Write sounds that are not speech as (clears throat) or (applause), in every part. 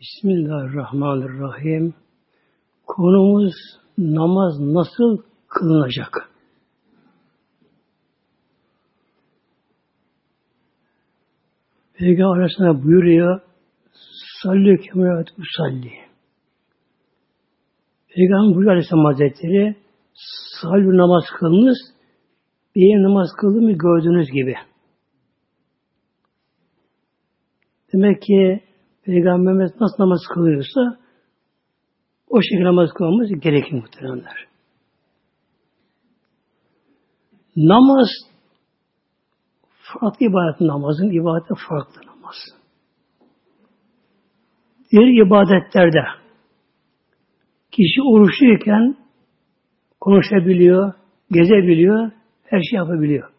Bismillahirrahmanirrahim. Konumuz namaz nasıl kılınacak? Peygamber Aleyhisselam buyuruyor Salli kemerat usalli. Peygamber buyuruyor Aleyhisselam Hazretleri salli namaz kılınız bir namaz kıldığımı gördüğünüz gibi. Demek ki Peygamberimiz nasıl namaz kılıyorsa o şekilde namaz kılmamız gerekir muhteremler. Namaz farklı ibadet namazın ibadeti farklı namaz. Diğer ibadetlerde kişi oruçluyken konuşabiliyor, gezebiliyor, her şey yapabiliyor.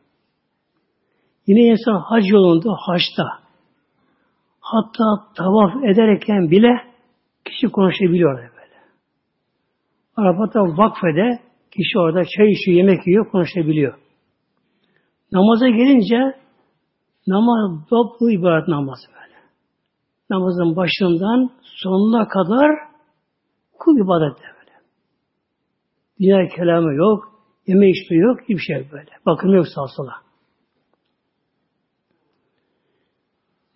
Yine insan hac yolunda, haçta Hatta tavaf ederken bile kişi konuşabiliyor böyle. Arapata vakfede kişi orada çay içiyor, yemek yiyor, konuşabiliyor. Namaza gelince namaz toplu ibadet namazı böyle. Namazın başından sonuna kadar kul ibadette böyle. Dünya kelamı yok, yeme içme yok, hiçbir şey böyle. Bakım yok sağ sola.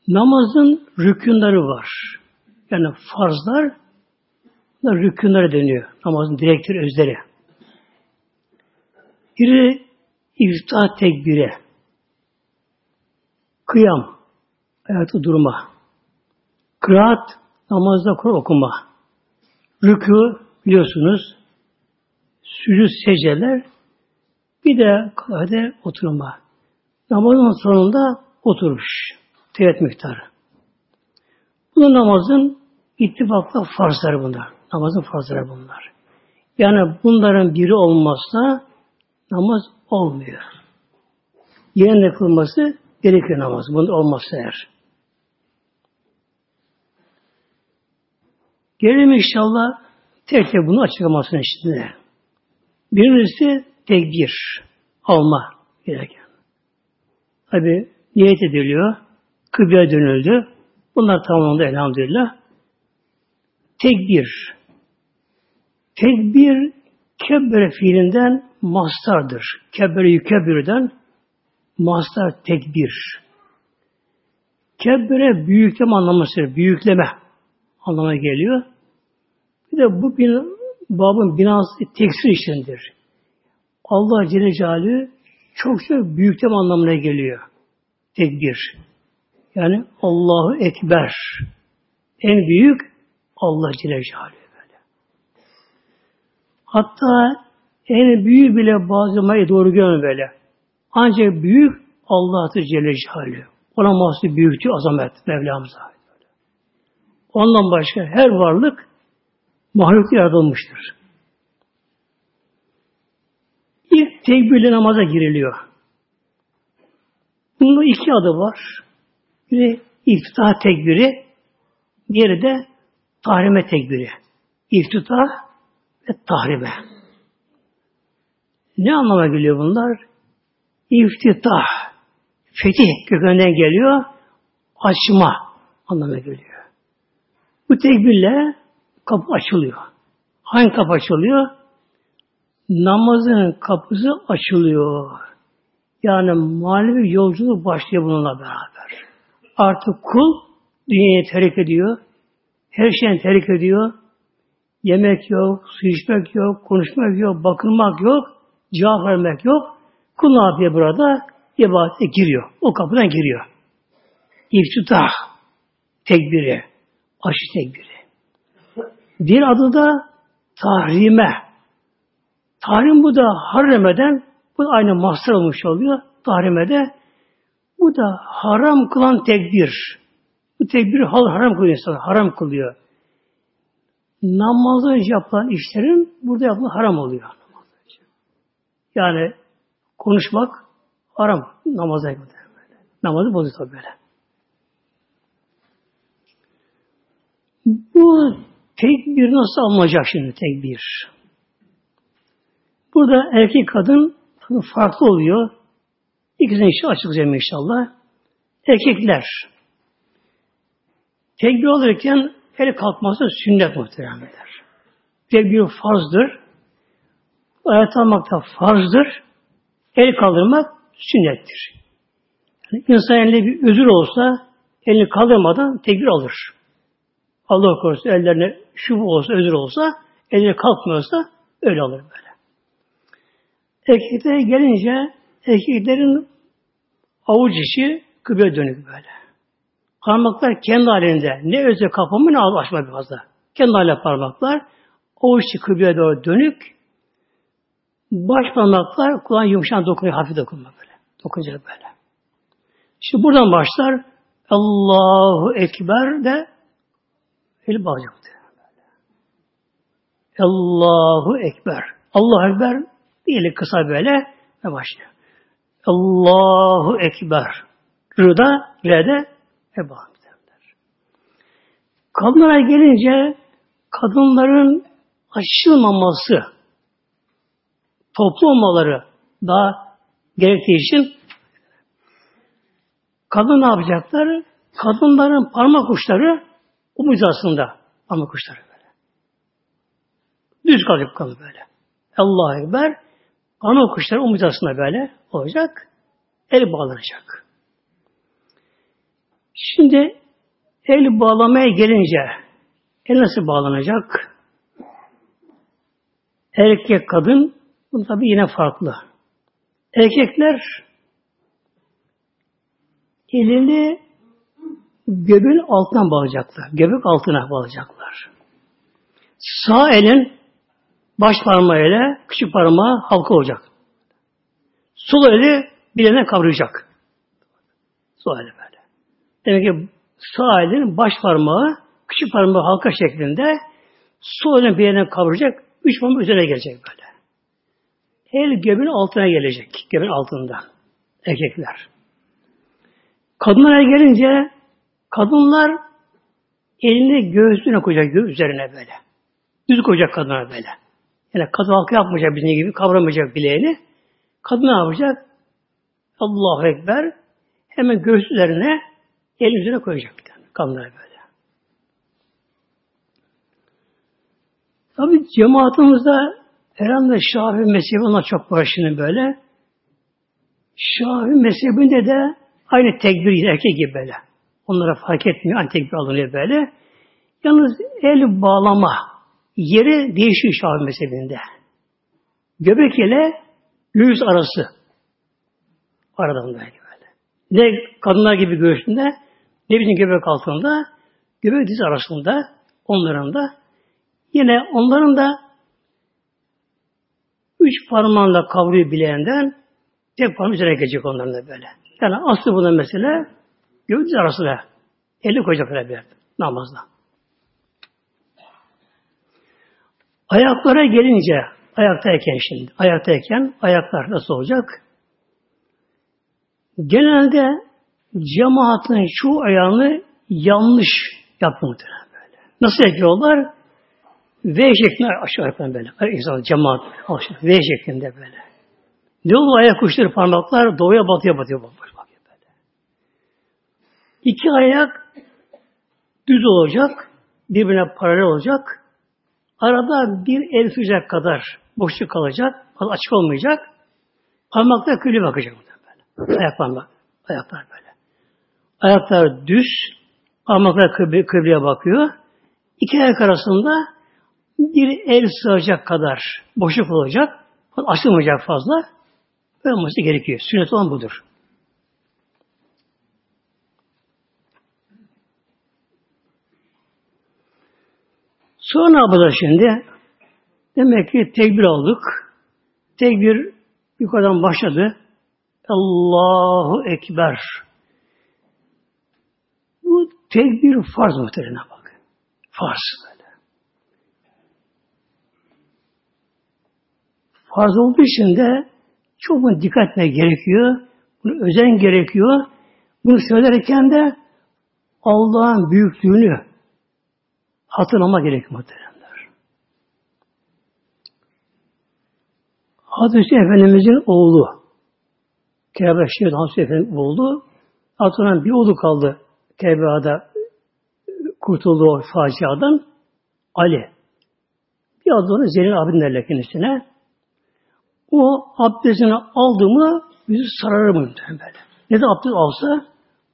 Namazın rükünleri var. Yani farzlar da rükünleri deniyor. Namazın direktir özleri. Biri iftihar tekbiri. Kıyam. Ayakta durma. Kıraat namazda Kur'an okuma. Rükû biliyorsunuz. Sürü seceler. Bir de kade oturma. Namazın sonunda oturuş. Tevet miktarı. Bu namazın ittifakla farzları bunlar. Namazın farzları bunlar. Yani bunların biri olmazsa namaz olmuyor. Yerine kılması gerekiyor namaz. Bunda olmazsa eğer. Gelelim inşallah tek tek bunu açıklamasını şimdi. Birincisi tekbir. Alma gereken. Tabi niyet ediliyor kıbleye dönüldü. Bunlar tamamlandı elhamdülillah. Tekbir. Tekbir kebbere fiilinden mastardır. Kebbere yükebbirden mastar tekbir. Kebbere büyükleme anlamısıdır. Büyükleme anlamına geliyor. Bir de bu bin, babın binası teksir işindir. Allah Celle Celaluhu çok çok büyükleme anlamına geliyor. Tekbir. Yani Allahu Ekber. En büyük Allah Celle Celaluhu böyle. Hatta en büyük bile bazı doğru görmüyor böyle. Ancak büyük Allah'tır Celle Celaluhu. Ona mahsus büyüktü azamet Mevlamıza. Ondan başka her varlık mahluk yaratılmıştır. İlk tekbirli namaza giriliyor. Bunun iki adı var. Biri iftitah tekbiri, diğeri de tahrime tekbiri. İftitah ve tahrime. Ne anlama geliyor bunlar? İftitah, fetih kökeninden geliyor, açma anlamına geliyor. Bu tekbirle kapı açılıyor. Hangi kapı açılıyor? Namazın kapısı açılıyor. Yani manevi yolculuk başlıyor bununla beraber. Artık kul dünyayı terk ediyor. Her şeyi terk ediyor. Yemek yok, su içmek yok, konuşmak yok, bakılmak yok, cevap vermek yok. Kul ne yapıyor burada? İbadete giriyor. O kapıdan giriyor. İftitah tekbiri, aşı tekbiri. Bir adı da tahrime. Tahrim bu da harremeden bu da aynı mahsur olmuş oluyor. Tahrimede bu da haram kılan tekbir. Bu tekbir hal haram kılıyor insan. Haram kılıyor. Namazda yapılan işlerin burada yapılan haram oluyor. Yani konuşmak haram. Namaza böyle. Namazı bozuyor tabi böyle. Bu tekbir nasıl alınacak şimdi tekbir? Burada erkek kadın farklı oluyor. İkisini işte açıklayacağım inşallah. Erkekler tekbir alırken el kalkması sünnet muhteremler. Ve bir farzdır. Ayet almak da farzdır. El kaldırmak sünnettir. Yani insan elinde bir özür olsa elini kaldırmadan tekbir alır. Allah korusun ellerine şu olsa, özür olsa, elini kalkmıyorsa öyle alır böyle. Erkeklere gelince erkeklerin avuç içi kıble dönük böyle. Parmaklar kendi halinde. Ne öze kapamı ne açma bir fazla. Kendi halinde parmaklar. Avuç içi kıbleye doğru dönük. Baş parmaklar kulağın yumuşan dokunuyor. Hafif dokunma böyle. Dokunca böyle. Şimdi buradan başlar. Allahu Ekber de el bağlayacaktı. Allahu Ekber. Allahu Ekber değil kısa böyle ve başlıyor. Allahu Ekber. Rıda, Re'de ve bağlı. Kadınlara gelince kadınların aşılmaması, toplu olmaları daha gerektiği için kadın ne yapacaklar? Kadınların parmak uçları omuz aslında parmak uçları böyle. Düz kalacak kadın böyle. Allah'a Ekber parmak uçları omuz aslında böyle olacak. El bağlanacak. Şimdi el bağlamaya gelince el nasıl bağlanacak? Erkek, kadın bu tabi yine farklı. Erkekler elini göbeğin altından bağlayacaklar. Göbek altına bağlayacaklar. Sağ elin baş parmağıyla küçük parmağı halka olacak. Sol eli bileğine kavrayacak. Sol eli böyle. Demek ki sağ elin baş parmağı küçük parmağı halka şeklinde sol elin bileğine kavrayacak. Üç parmağı üzerine gelecek böyle. El göbeğin altına gelecek. Göbeğin altında. Erkekler. Kadınlara gelince kadınlar elini göğsüne koyacak üzerine böyle. Düz koyacak kadına böyle. Yani kadın halkı yapmayacak bizim gibi kavramayacak bileğini. Kadın ne yapacak? Allahu Ekber hemen göğüs üzerine elin üzerine koyacak bir tane. Kadınlara böyle. Tabi cemaatimizde herhalde Şafi mezhebi ona çok var şimdi böyle. Şafi mezhebinde de aynı tekbir erkek gibi böyle. Onlara fark etmiyor. Aynı tekbir alınıyor böyle. Yalnız el bağlama yeri değişiyor Şafi mezhebinde. Göbek ile göğüs arası. Aradan böyle. Ne kadınlar gibi göğsünde ne bizim göbek altında göbek diz arasında onların da yine onların da üç parmağınla kavruyu bileğinden tek parmağın üzerine gelecek onların da böyle. Yani aslı buna mesela göğüs diz arasında eli koyacak böyle bir namazda. Ayaklara gelince ayaktayken şimdi ayaktayken ayaklar nasıl olacak? Genelde cemaatin şu ayağını yanlış yapmaktır böyle. Nasıl yapıyorlar? V şeklinde aşağı yukarı böyle. İnsan cemaat aşağı V şeklinde böyle. Ne olur ayak uçları parmaklar doğuya batıya batıyor böyle. İki ayak düz olacak, birbirine paralel olacak. Arada bir el sıcak kadar boşluk kalacak, açık olmayacak. Parmaklar külü bakacak böyle. Ayak parmak, ayaklar böyle. Ayaklar düz, parmaklar kıble, kıbleye bakıyor. İki ayak arasında bir el sığacak kadar boşluk olacak. Açılmayacak fazla. Böyle olması gerekiyor. Sünnet olan budur. Sonra ne yapacağız şimdi? Demek ki tekbir aldık. Tekbir yukarıdan başladı. Allahu Ekber. Bu tekbir farz muhtemelen bak. Farz böyle. Farz olduğu için de çok bunu dikkat etmek gerekiyor. Bunu özen gerekiyor. Bunu söylerken de Allah'ın büyüklüğünü hatırlama gerekiyor muhtemelenler. Hazreti Efendimizin oğlu Kabe Şehit Hazreti Efendimizin oğlu Hatırlanan bir oğlu kaldı Kabe'de kurtuldu o faciadan? Ali. Bir adı onu Zeynep abin derler kendisine. O abdestini aldı mı yüzü sararır mı. Ne de abdest alsa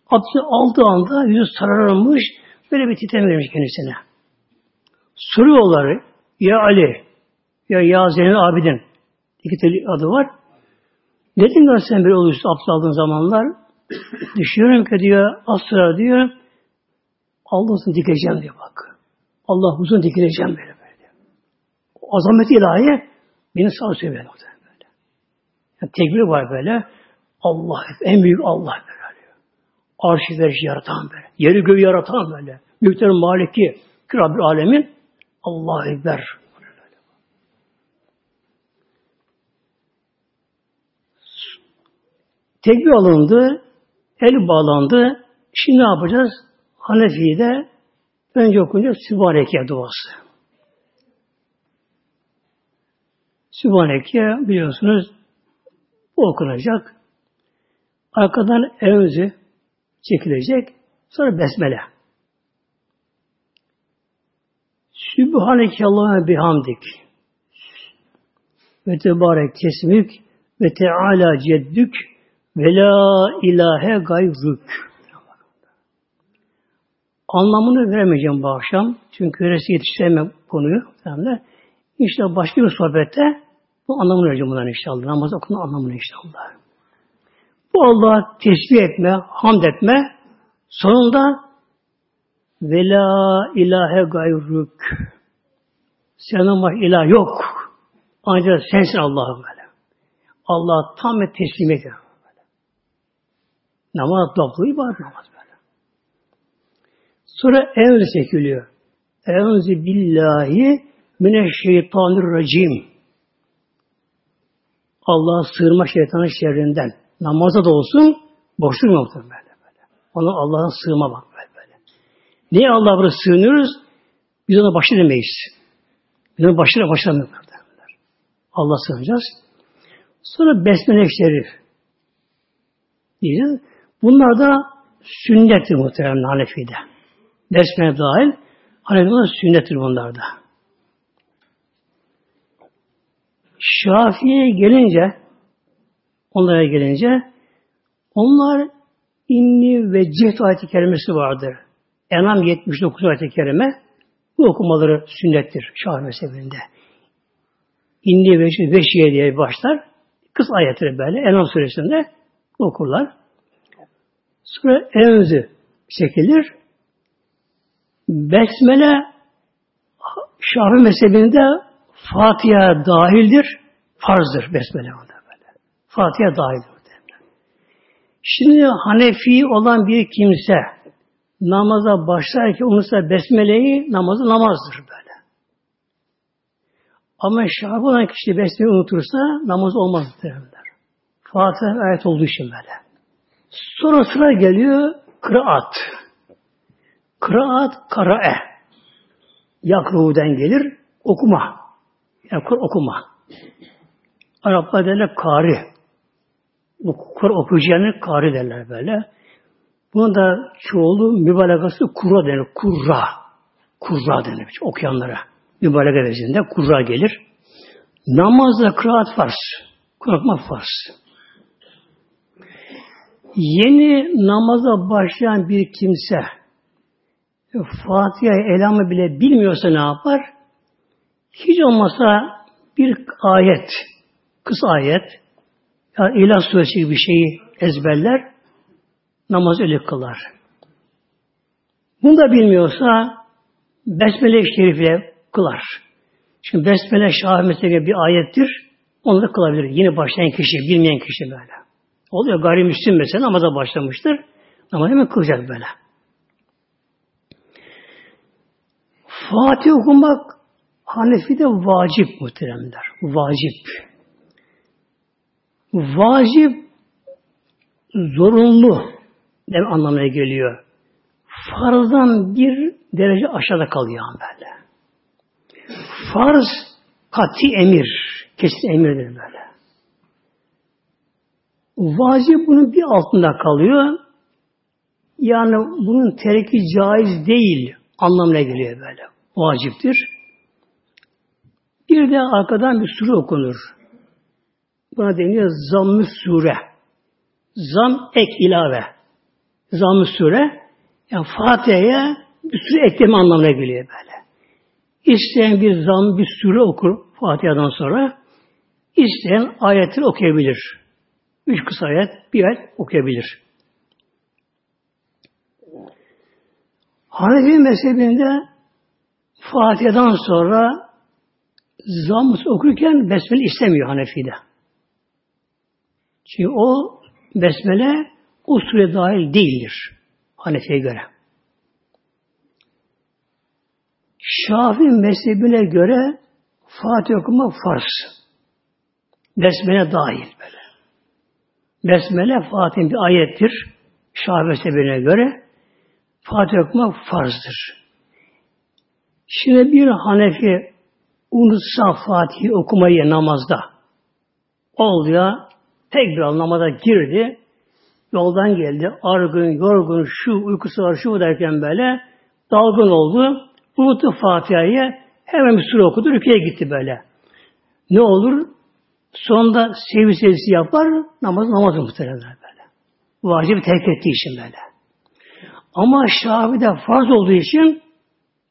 abdesti aldığı anda yüzü sararmış böyle bir titrem vermiş kendisine. Soruyorlar ya Ali ya ya Zeynep abidin iki tane adı var. Neden sen böyle oluyorsun abdest aldığın zamanlar? (clears throat) Düşünüyorum ki diyor az sonra diyor Allah uzun dikeceğim diyor bak. Allah uzun dikileceğim böyle böyle. O azamet ilahi beni sağ söylüyor böyle. Yani tekbir var böyle. Allah en büyük Allah böyle. Arşı verici yaratan böyle. Yeri göğü yaratan böyle. Büyüklerin maliki. Rabbül alemin. Allah Ekber. Tekbir alındı. El bağlandı. Şimdi ne yapacağız? Hanefi'de önce okunca Sübhaneke duası. Sübhaneke biliyorsunuz bu okunacak. Arkadan evzi çekilecek. Sonra besmele. Sübhaneke Allah'a bihamdik. Ve tebarek kesmük ve teala ceddük ve la ilahe gayrük. Anlamını veremeyeceğim bu akşam. Çünkü öylesi yetiştiremem konuyu. İşte başka bir sohbette bu anlamını vereceğim bundan inşallah. Namaz okunun anlamını inşallah. Bu Allah'a tesbih etme, hamd etme, sonunda ve la ilahe gayrük. Senden var ilah yok. Ancak sensin Allah'ım böyle. Allah tam ve teslim ediyor. Namaz toplu ibadet namaz böyle. Sonra evre çekiliyor. Evzi billahi mineşşeytanirracim. Allah'a sığırma şeytanın şerrinden. Namazda da olsun, boşluk yoktur böyle böyle. Ona Allah'a sığma bak böyle böyle. Niye Allah'a böyle sığınıyoruz? Biz ona başı demeyiz. Biz ona başına başlamıyoruz. Allah sığınacağız. Sonra Besmele-i Şerif diyeceğiz. Bunlar da sünnettir muhtemelen Hanefi'de. Besmele dahil Hanefi'de sünnettir bunlar da. Şafii'ye gelince onlara gelince onlar inni ve cihet ayeti kerimesi vardır. Enam 79 ayeti kerime bu okumaları sünnettir Şafii mezhebinde. İnni ve Veşiye diye başlar. Kız ayetleri böyle Enam suresinde okurlar. Sonra Enzi çekilir. Besmele Şafii mezhebinde Fatiha dahildir. Farzdır Besmele onda böyle. Fatiha dahildir. Şimdi Hanefi olan bir kimse namaza başlarken unutsa Besmele'yi namazı namazdır böyle. Ama Şafii olan kişi Besmele'yi unutursa namaz olmaz derler. Fatiha ayet olduğu için böyle. Sonra sıra geliyor kıraat. Kıraat karae. Yakru'den gelir okuma. Yani Kur okuma. Araplar derler kari. Kur okuyacağını kari derler böyle. Bunun da çoğulu mübalağası kura denir. Kurra. Kurra denir okuyanlara. Mübalağa vezinde kurra gelir. Namazda kıraat farz. Kur'an farz. Yeni namaza başlayan bir kimse Fatiha elamı bile bilmiyorsa ne yapar? Hiç olmasa bir ayet, kısa ayet, yani İlah suresi gibi bir şeyi ezberler, namaz öyle kılar. Bunu da bilmiyorsa Besmele-i Şerif'le kılar. Çünkü Besmele Şah mesela bir ayettir. Onu da kılabilir. Yine başlayan kişi, bilmeyen kişi böyle. Oluyor gayrimüslim mesela namaza başlamıştır. Ama hemen kılacak böyle. Fatih okumak Hanefi'de vacip muhteremler. Vacip. Vacip zorunlu dem anlamına geliyor. Farzdan bir derece aşağıda kalıyor böyle. Farz kati emir. Kesin emirdir böyle. Vacip bunun bir altında kalıyor. Yani bunun terki caiz değil anlamına geliyor böyle. Vaciptir. Bir de arkadan bir sure okunur. Buna deniyor zamm sure. Zam ek ilave. Zamm sure. Yani Fatiha'ya bir sure ekleme anlamına geliyor böyle. İsteyen bir zam, bir sure okur Fatiha'dan sonra. İsteyen ayetleri okuyabilir. Üç kısa ayet, bir ayet okuyabilir. Hanefi mezhebinde Fatiha'dan sonra zamm okurken besmele istemiyor Hanefi'de. Çünkü o besmele o sure dahil değildir. Hanefi'ye göre. Şafi mezhebine göre Fatih okuma farz. Besmele dahil böyle. Besmele Fatih'in bir ayettir. Şafi mezhebine göre Fatih okuma farzdır. Şimdi bir Hanefi unutsa Fatih'i okumayı namazda oldu ya tekrar namaza girdi yoldan geldi argın, yorgun, şu uykusu var, şu derken böyle dalgın oldu. Unuttu Fatiha'yı hemen bir sure okudu, rüküye gitti böyle. Ne olur? Sonunda sevgi sevgisi yapar, namaz namaz muhtemelen böyle. Vacip terk ettiği için böyle. Ama Şafi'de farz olduğu için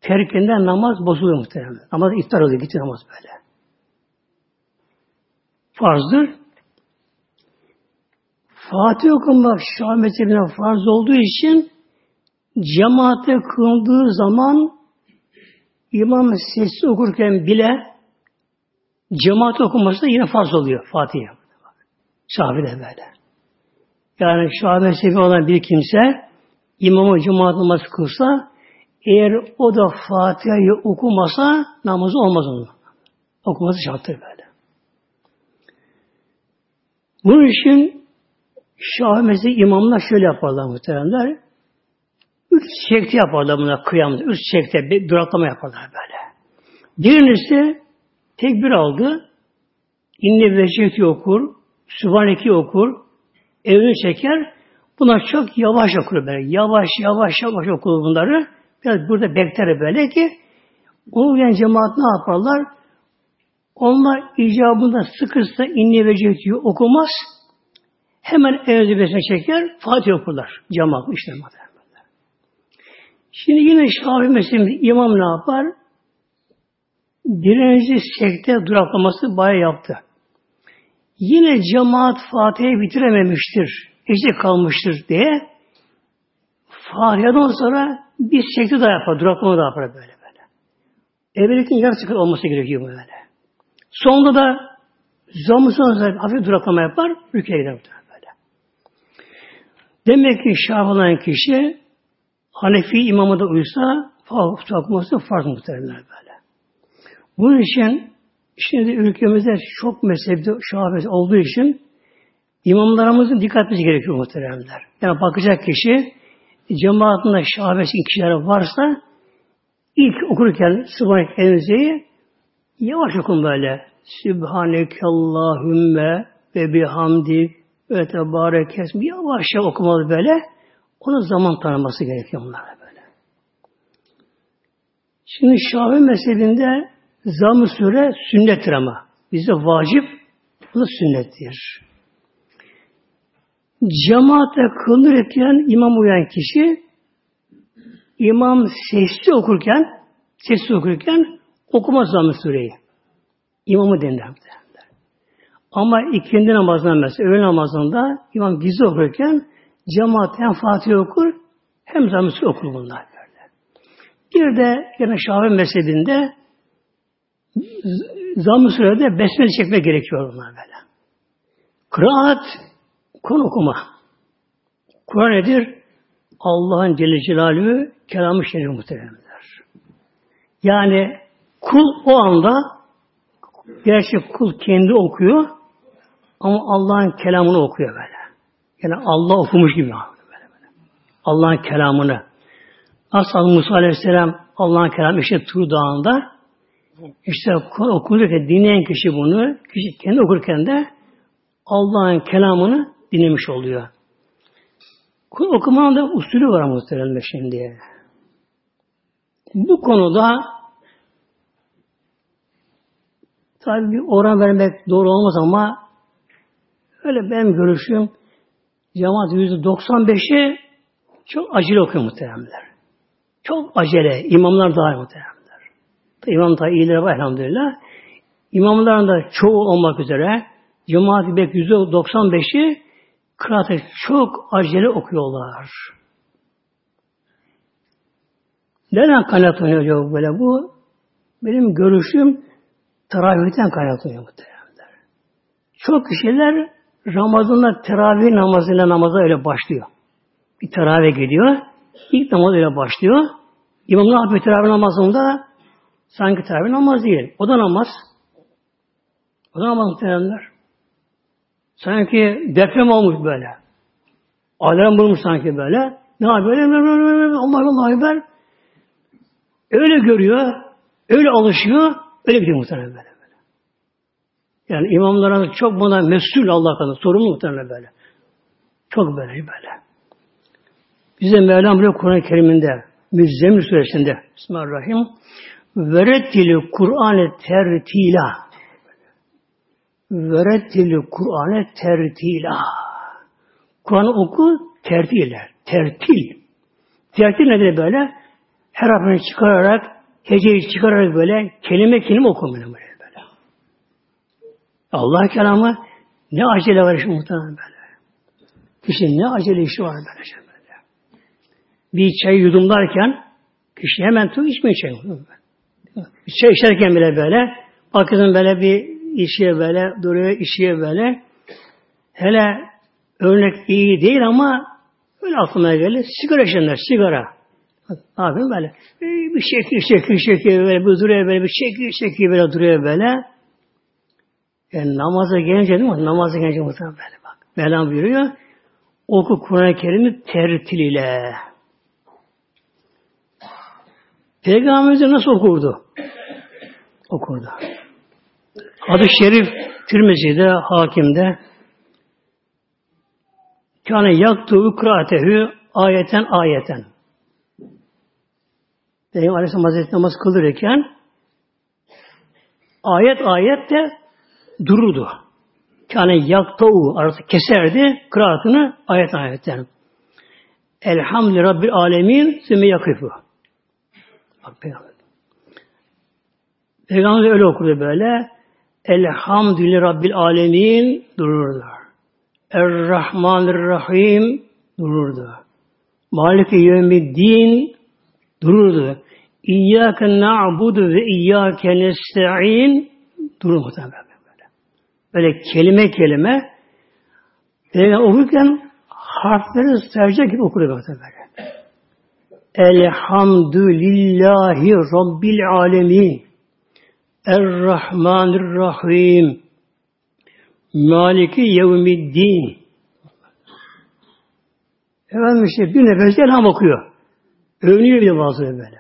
terkinden namaz bozuluyor muhtemelen. Namaz iptal oluyor, gitti namaz böyle. Farzdır. Fatih okumak Şah mezhebine farz olduğu için cemaate kıldığı zaman imam sesli okurken bile cemaat okuması da yine farz oluyor Fatih'e. Şafi'de böyle. Yani Şah mezhebi olan bir kimse imamı cemaat namazı kılsa eğer o da Fatiha'yı okumasa namazı olmaz onun. Okuması şarttır böyle. Bunun için Şah mezhebi imamlar şöyle yaparlar muhteremler. Üç şekli yaparlar buna kıyamda. Üç şekte bir duraklama yaparlar böyle. Birincisi tekbir aldı. İnne veşeti okur. Sübhaneki okur. Evini çeker. Buna çok yavaş okur böyle. Yavaş yavaş yavaş okur bunları. Biraz burada bekler böyle ki uyuyan cemaat ne yaparlar? Onlar icabında sıkırsa inni vecihtiyi okumaz. Hemen evde besine çeker, Fatih okurlar. Cemaat işte Şimdi yine Şafii mezhebinde imam ne yapar? Birinci sekte duraklaması bayağı yaptı. Yine cemaat Fatiha'yı bitirememiştir, eksik kalmıştır diye Fatiha'dan sonra bir sekte daha yapar, duraklama da yapar böyle böyle. Evlilikten yarısı olması gerekiyor böyle. Sonunda da zammı sonra hafif duraklama yapar, ülkeye gider böyle. Demek ki şah kişi Hanefi imamı da uysa okuması farz muhtemelen böyle. Bunun için şimdi ülkemizde çok mezhepte şahbet olduğu için imamlarımızın dikkat etmesi gerekiyor muhteremler. Yani bakacak kişi cemaatinde şahbesin kişiler varsa ilk okurken Subhanek Enze'yi yavaş okun böyle. Sübhaneke Allahümme ve bihamdik ve tebarek esmi yavaşça okumalı böyle. Ona zaman tanıması gerekiyor bunlara böyle. Şimdi Şafii mezhebinde zam-ı süre sünnettir ama. Bizde vacip, bu da sünnettir. Cemaatle kılınırken imam uyan kişi imam sesli okurken sesli okurken okumaz zam-ı süreyi. İmamı denir. Ama ikindi namazında mesela öğle namazında imam gizli okurken Cemaat hem Fatih okur hem zamisi okur bunlar böyle. Bir de yine Şafii mezhebinde zamm-ı sürede besmele çekmek gerekiyor bunlar böyle. Kıraat, Kur'an okuma. Kur'an nedir? Allah'ın Celle Celaluhu kelamı şerif muhteremler. Yani kul o anda gerçek kul kendi okuyor ama Allah'ın kelamını okuyor böyle. Yani Allah okumuş gibi. Allah'ın kelamını. Nasıl Musa Aleyhisselam Allah'ın kelamı işte Tur Dağı'nda işte okunurken dinleyen kişi bunu kişi kendi okurken de Allah'ın kelamını dinlemiş oluyor. Okumanın da usulü var muhtemelen şimdi. Bu konuda tabi bir oran vermek doğru olmaz ama öyle benim görüşüm cemaat yüzde 95'i çok acele okuyor muhteremler. Çok acele. imamlar dahil muhteremler. İmam da iyileri var elhamdülillah. İmamların da çoğu olmak üzere cemaat yüzde 95'i kıraatı çok acele okuyorlar. Neden kaynaklanıyor acaba böyle bu? Benim görüşüm teravihten kaynaklanıyor muhtemelen. Çok kişiler Ramazan'da teravih namazıyla namaza öyle başlıyor. Bir teravih gidiyor. İlk namaz öyle başlıyor. İmam ne yapıyor teravih namazında? Sanki teravih namaz değil. O da namaz. O da namaz muhtemelenler. Sanki deprem olmuş böyle. Alarm bulmuş sanki böyle. Ne yapıyor? Allah Allah Ekber. Öyle görüyor, öyle alışıyor, öyle gidiyor muhtemelen böyle. böyle. Yani imamların çok buna mesul Allah kadar, sorumlu muhtemelen böyle. Çok böyle böyle. Bize Mevlam buraya Kur'an-ı Kerim'inde, Müzzemmil Suresinde, Bismillahirrahmanirrahim, Verettili Kur'an-ı tertila. Verettili Kur'an-ı tertila. Kur'an'ı oku tertile. Tertil. Tertil nedir böyle? Her harfini çıkararak, heceyi çıkararak böyle kelime kelime okumaya böyle. böyle. Allah kelamı ne acele var işi muhtemelen böyle. Kişinin ne acele işi var böyle. Bir çay yudumlarken kişi hemen tu içmeye çay. Bir çay içerken bile böyle bakın böyle bir işiye böyle duruyor, işiye böyle. Hele örnek iyi değil ama öyle aklıma geldi. Sigara içenler, sigara. Ne böyle? Bir şekil şekil şekil böyle bir duruyor böyle bir şekil şekil böyle duruyor böyle. Yani namaza gelince değil mi? Namaza gelince muhtemelen böyle bak. Mevlam buyuruyor. Oku Kur'an-ı Kerim'i tertil ile. Peygamberimiz nasıl okurdu? Okurdu. Adı Şerif Tirmizi'de, Hakim'de Kâne yaktu kıraatehu ayeten ayeten. Peygamber Aleyhisselam Hazretleri namaz kılırken ayet ayet de dururdu. Yani yaktau arası keserdi kıraatını ayet ayetten. Elhamdülillah Rabbil Alemin sümme yakıfı. Bak Peygamber. Peygamber öyle okurdu böyle. Elhamdülillah Rabbil Alemin dururdu. Er-Rahmanir-Rahim dururdu. Maliki Yevmiddin dururdu. İyyâke na'budu ve iyyâke nesta'in durur muhtemelen böyle. Böyle kelime kelime Peygamber okurken harfleri sayacak gibi okur muhtemelen. Elhamdülillahi Rabbil alemin. Er-Rahmanir-Rahim. Maliki yevmiddin. Efendim işte bir nefes elham okuyor. Övünüyor bir de bazıları böyle.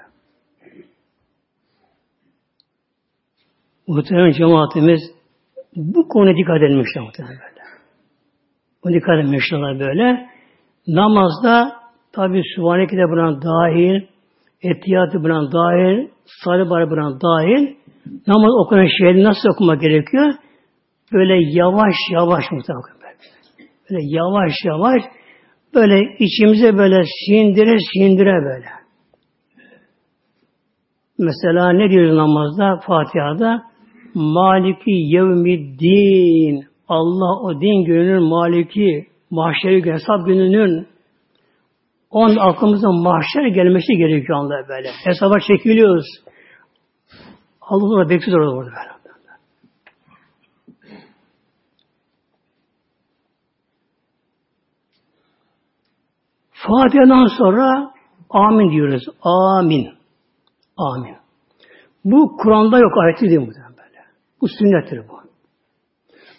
Muhtemelen cemaatimiz bu konuya dikkat edilmişler muhtemelen böyle. Bu dikkat etmişler böyle. Namazda tabi Sübhaneke de buna dahil, Etiyatı buna dahil, Salih buna dahil. Namaz okunan şeyleri nasıl okumak gerekiyor? Böyle yavaş yavaş muhtemelen böyle. yavaş yavaş böyle içimize böyle sindire sindire böyle. Mesela ne diyoruz namazda, Fatiha'da? Maliki yevmiddin. Allah o din gününün maliki, mahşeri günü, hesap gününün on aklımıza mahşer gelmesi gerekiyor anda böyle. Hesaba çekiliyoruz. Allah da bekliyor orada böyle. Fatiha'dan sonra amin diyoruz. Amin. Amin. Bu Kur'an'da yok ayeti değil muhtemelen böyle. Bu sünnettir bu.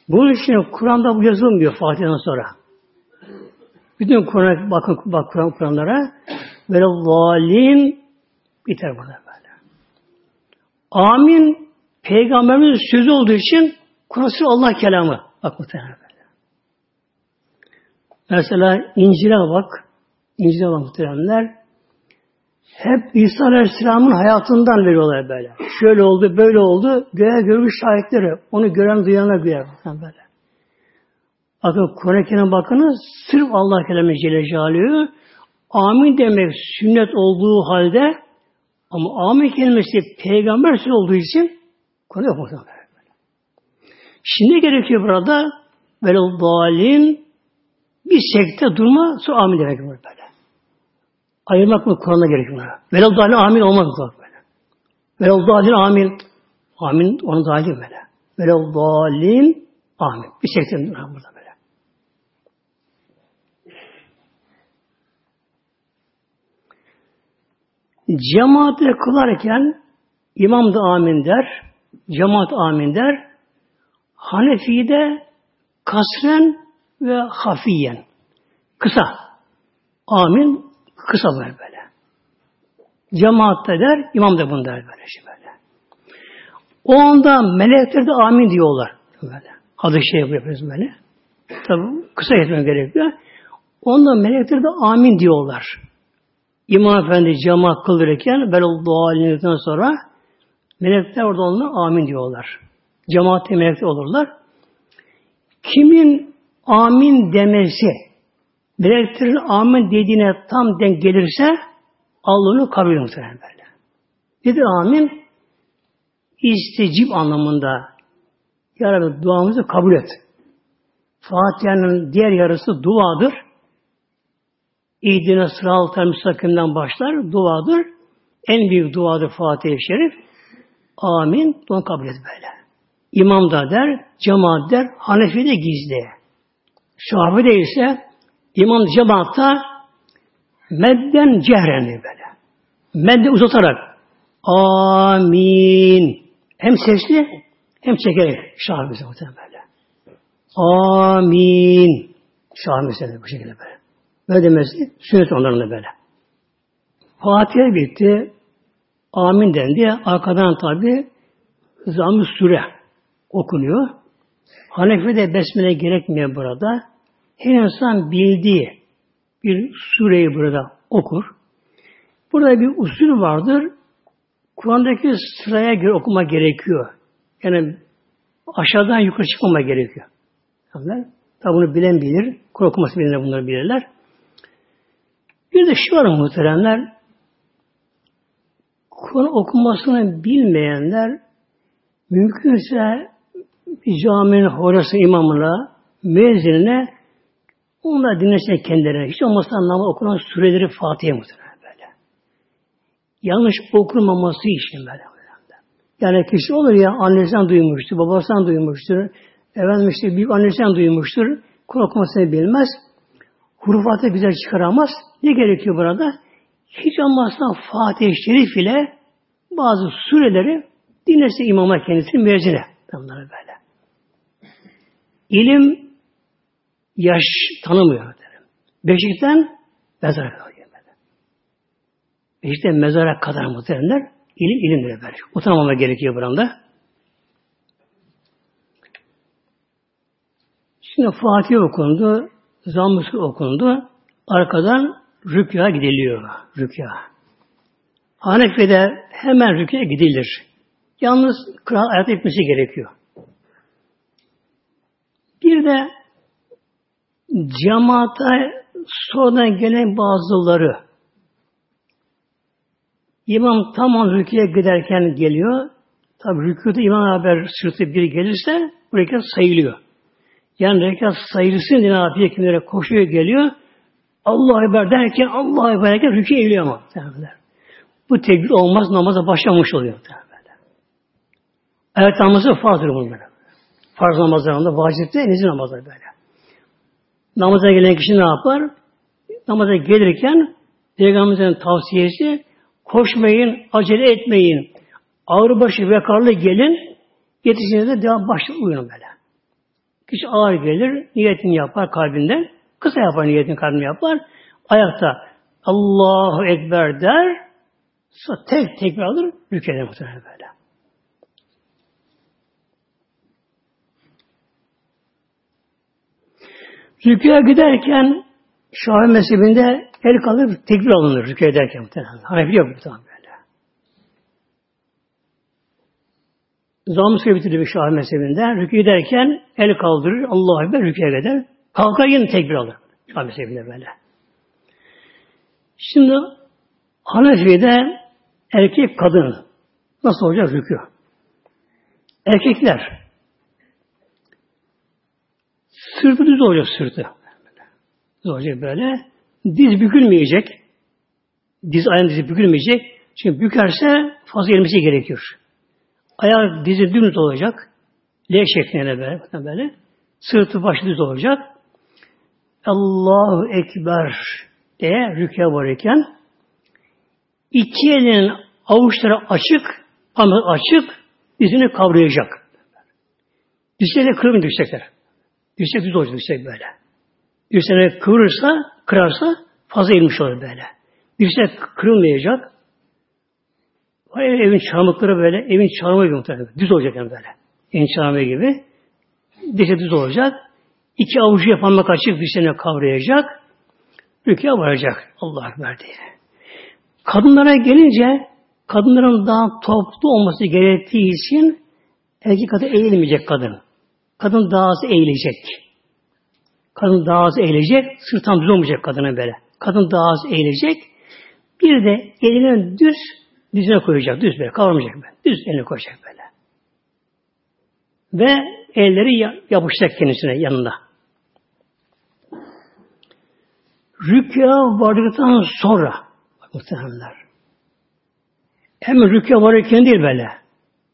Bunun için Kur'an'da bu yazılmıyor Fatiha'dan sonra. Bütün Kur'an'a bakın bak Kur'an Kur'anlara böyle zalim biter burada. Amin Peygamberimiz sözü olduğu için Kur'an Allah kelamı. Bak muhtemelen böyle. Mesela İncil'e bak. İncil'e bak muhtemelenler. hep İsa Aleyhisselam'ın hayatından veriyorlar böyle. Şöyle oldu, böyle oldu. Göğe görmüş şahitleri. Onu gören duyana göre. Böyle. Bakın Kur'an-ı bakınız sırf Allah kelamı Celle Celaluhu amin demek sünnet olduğu halde ama amin kelimesi peygamber olduğu için konu yok. Şimdi gerekiyor burada velel dalin bir sekte durma sonra amin demek böyle. Ayırmak mı Kur'an'da gerekiyor. Velel dalin amin olmaz mı böyle. Velel dalin amin. Amin onun dahil değil böyle. Velel dalin amin. Bir sekte durma burada böyle. Cemaate kılarken imam da amin der, cemaat amin der. Hanefi'de kasren ve hafiyen. Kısa. Amin kısa böyle böyle. Cemaatte der, imam da bunu der böyle şey böyle. O anda melekler de amin diyorlar. Böyle. Adı şey yapıyoruz böyle. Tabi kısa etmem gerekiyor. Onda melekler de amin diyorlar. İmam Efendi cemaat kıldırırken Belullah'ın sonra melekler orada onunla amin diyorlar. Cemaat melekler olurlar. Kimin amin demesi meleklerin amin dediğine tam denk gelirse Allah onu kabul muhtemelen böyle. Nedir amin? İstecib anlamında. Ya Rabbi duamızı kabul et. Fatiha'nın diğer yarısı duadır. İhdine sıralı müstakimden başlar. Duadır. En büyük duadır Fatih-i Şerif. Amin. Onu kabul et böyle. İmam da der, cemaat der, Hanefi de gizli. Şafi de ise imam cemaatta medden cehren böyle. Medde uzatarak amin. Hem sesli hem çekerek şafi bize böyle. Amin. Şafi mesela bu şekilde böyle. Böyle demesi sünnet onların böyle. Fatiha bitti. Amin dendi. Arkadan tabi zam süre okunuyor. Hanefi'de besmele gerekmiyor burada. Her insan bildiği bir sureyi burada okur. Burada bir usul vardır. Kur'an'daki sıraya göre okuma gerekiyor. Yani aşağıdan yukarı çıkmama gerekiyor. Tabi bunu bilen bilir. Kur'an okuması bilenler bunları bilirler. Bir de şu var muhteremler, Kur'an okumasını bilmeyenler mümkünse bir caminin horası imamına, müezzinine onlar dinlesin kendilerine. Hiç olmazsa namaz okunan süreleri Fatiha muhtemelen böyle. Yanlış okunmaması için böyle. Yani kişi olur ya annesinden duymuştur, babasından duymuştur, efendim işte büyük annesinden duymuştur, Kur'an okumasını bilmez hurufatı güzel çıkaramaz. Ne gerekiyor burada? Hiç olmazsa Fatih-i Şerif ile bazı sureleri dinlerse imama kendisi müezzine. Bunları böyle. İlim yaş tanımıyor. Derim. Beşikten mezara kadar. Beşikten mezara kadar muhteremler ilim ilimdir böyle. Utanmama gerekiyor burada. Şimdi Fatih okundu zamm okundu. Arkadan rükya gidiliyor. Rükya. Hanefi'de hemen rükya gidilir. Yalnız kral ayet etmesi gerekiyor. Bir de cemaata sonradan gelen bazıları İmam tamam rüküye giderken geliyor. Tabi rüküde imam haber sırtı bir gelirse rekat sayılıyor. Yani rekat sayılsın diye yapıyor? Kimlere koşuyor geliyor. Allah Ekber derken Allah Ekber derken rükü eğiliyor ama. Bu tekbir olmaz namaza başlamış oluyor. Evet namazı farzdır bunlar. Farz namazlarında vacipte enizi namazlar böyle. Namaza gelen kişi ne yapar? Namaza gelirken Peygamberimizin tavsiyesi koşmayın, acele etmeyin. Ağır başı ve karlı gelin, yetişince de devam başla uyuyun böyle. Kişi ağır gelir, niyetini yapar kalbinden. Kısa yapar niyetini kalbini yapar. Ayakta Allahu Ekber der. Sonra tek tekrar alır, rükeder muhtemelen böyle. Rüküye giderken Şafi mezhebinde el kalır, tekbir alınır rükû ederken muhtemelen. Hanefi yok bu Zamm Suyu bitirdi bir Şafi mezhebinde. Rükû ederken el kaldırır, Allah'a Ekber rükûye gider. Kalkar yine tekbir alır. Şafi mezhebinde böyle. Şimdi Hanefi'de erkek kadın nasıl olacak rükû? Erkekler sırtı düz olacak sırtı. Düz olacak böyle. Diz bükülmeyecek. Diz ayağın dizi bükülmeyecek. Çünkü bükerse fazla eğilmesi gerekiyor. Ayağı dizi dümdüz olacak. L şeklinde böyle. böyle. Sırtı başı düz olacak. Allahu Ekber diye rükûya varırken iki elinin avuçları açık ama açık dizini kavrayacak. Dirsekleri kırmıyor dirsekler. Dirsek düz olacak dirsek böyle. Dirsekleri kıvırırsa, kırarsa fazla eğilmiş olur böyle. Dirsek kırılmayacak. Hayır, evin çarmıkları böyle, evin çarmığı gibi muhtemelen. Düz olacak yani böyle. Evin çarmığı gibi. Dirsek düz olacak. İki avucu yapanmak açık dirseğine kavrayacak. Rüküye varacak. Allah diye. Kadınlara gelince kadınların daha toplu olması gerektiği için erkek kadın eğilmeyecek kadın. Kadın daha az eğilecek. Kadın daha az eğilecek. Sırttan düz olmayacak kadına böyle. Kadın daha az eğilecek. Bir de elini düz dizine koyacak. Düz böyle. Kavramayacak böyle. Düz elini koyacak böyle. Ve elleri yapışacak kendisine yanında. Rükya vardıktan sonra muhtemelenler. Hemen rükya varırken değil böyle.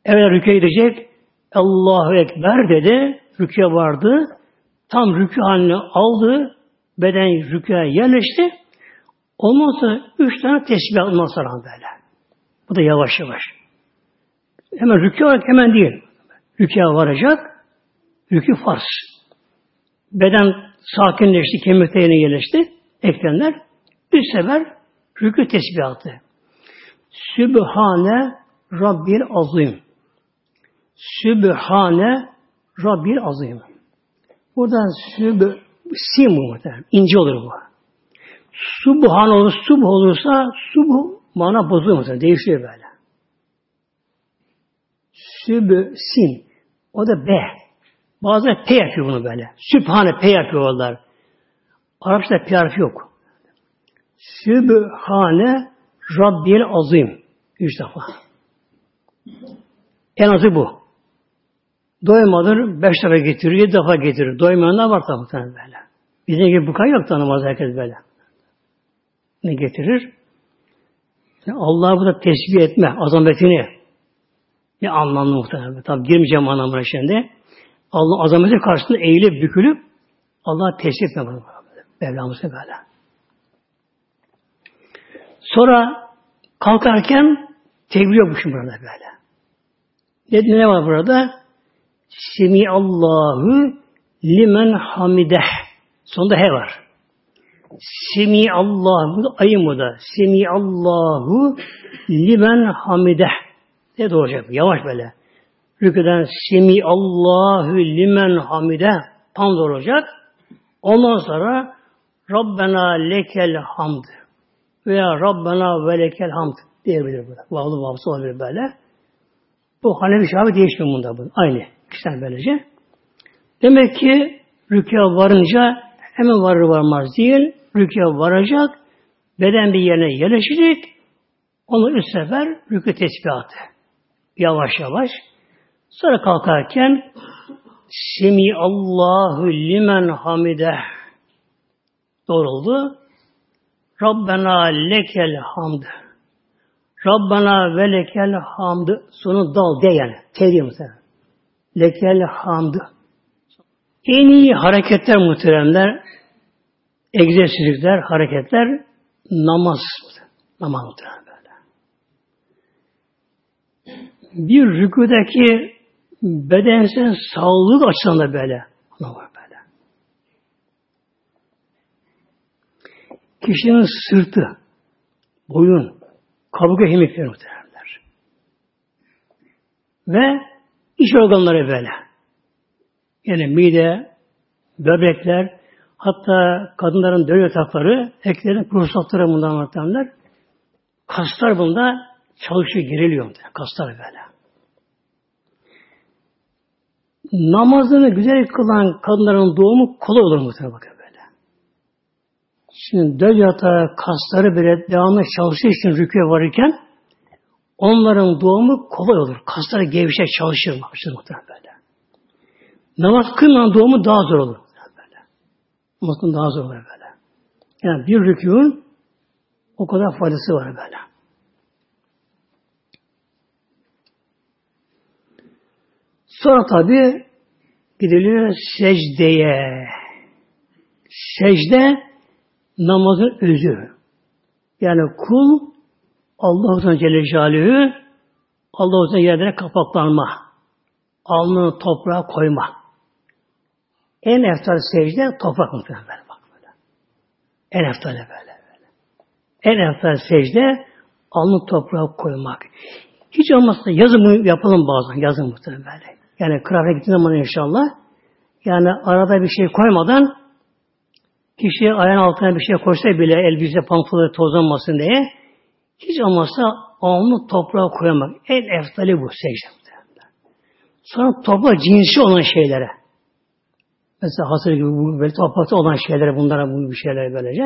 Evet rükya gidecek. Allahu Ekber dedi. Rükya vardı. Tam rükû halini aldı. Beden rükûya yerleşti. Ondan sonra üç tane tesbih alınmaz sonra böyle. Bu da yavaş yavaş. Hemen rükû olarak hemen değil. Rükûya varacak. Rükû farz. Beden sakinleşti, kemiklerine yerleşti. Eklemler. Üç sefer rükû tesbihatı. Sübhane Rabbil Azim. Sübhane Rabbil Azim. Buradan süb sim muhtemelen. İnce olur bu. Subhan olur, sub olursa sub mana bozuluyor muhtemelen. Değişiyor böyle. Süb sim. O da B. Bazen P yapıyor bunu böyle. Sübhane P yapıyorlar. Arapçada P harfi yok. Sübhane Rabbil Azim. Üç defa. En azı bu. Doymadır, beş defa getirir, yedi defa getirir. Doymayanlar var tabi böyle. Bizim gibi bu kadar yok tanımaz herkes böyle. Ne getirir? Allah'ı burada tesbih etme, azametini. Ne anlamlı muhtemelen. Tabi girmeyeceğim anlamına şimdi. Allah azameti karşısında eğilip bükülüp Allah'a tesbih etme. Mevlamızı böyle. Sonra kalkarken tekbir yokmuşum burada böyle. Ne, ne var burada? Semi Allahu limen hamideh. Sonunda he var. Semi Allahu bu ayın bu da. Semi Allahu limen hamideh. Ne doğacak? Yavaş böyle. Rüküden Semi Allahu limen hamideh. Tam doğacak. Ondan sonra Rabbena lekel hamd veya Rabbena ve lekel hamd diyebilir burada. Vavlu vavsı olabilir böyle. Bu Hanefi Şafi değişmiyor bunda. Bu. Aynı. İkisinden böylece. Demek ki rükya varınca hemen varır varmaz değil. Rükya varacak. Beden bir yerine yerleşecek. Onu üç sefer rükü tesbihatı. Yavaş yavaş. Sonra kalkarken Semi Allahu limen hamide doğruldu. Rabbena lekel hamd. Rabbena ve lekel hamd. Sonu dal de yani. Muhtemelen. Lekel hamd. En iyi hareketler muhteremler, egzersizlikler, hareketler namaz. Namaz böyle. Bir rükudaki bedensel sağlık açısından da böyle. Namaz böyle. Kişinin sırtı, boyun, kaburga kemikleri muhteremler. Ve İç organları böyle. Yani mide, böbrekler, Hatta kadınların döl yatakları, erkeklerin prostatları bundan anlatanlar. Kaslar bunda çalışıyor, geriliyor. Kaslar böyle. Namazını güzel kılan kadınların doğumu kolay olur muhtemelen bakın böyle. Şimdi döl yatağı, kasları bile devamlı çalıştığı için rüküye varırken onların doğumu kolay olur. Kasları gevşer, çalışır, muhtemelen böyle. Namaz kılmadan doğumu daha zor olur. Namazın daha zor olur böyle. Yani bir rükûn o kadar faydası var böyle. Sonra tabi gidiliyor secdeye. Secde namazın özü. Yani kul Allah-u Celle Celaluhu Allah-u Teala yerlere kapaklanma. Alnını toprağa koyma. En eftal secde toprak muhtemelen bak böyle. En eftal böyle, böyle. En eftal secde alnı toprağa koymak. Hiç olmazsa yazın yapalım bazen yazın muhtemelen böyle. Yani kıraafe gittiği zaman inşallah yani arada bir şey koymadan kişi ayağın altına bir şey koysa bile elbise pantolonu tozlanmasın diye hiç olmazsa alnı toprağa koymak. En eftali bu secde. Sonra toprak cinsi olan şeylere. Mesela hasır gibi bu böyle toprakta olan şeylere bunlara bu bir şeyler böylece.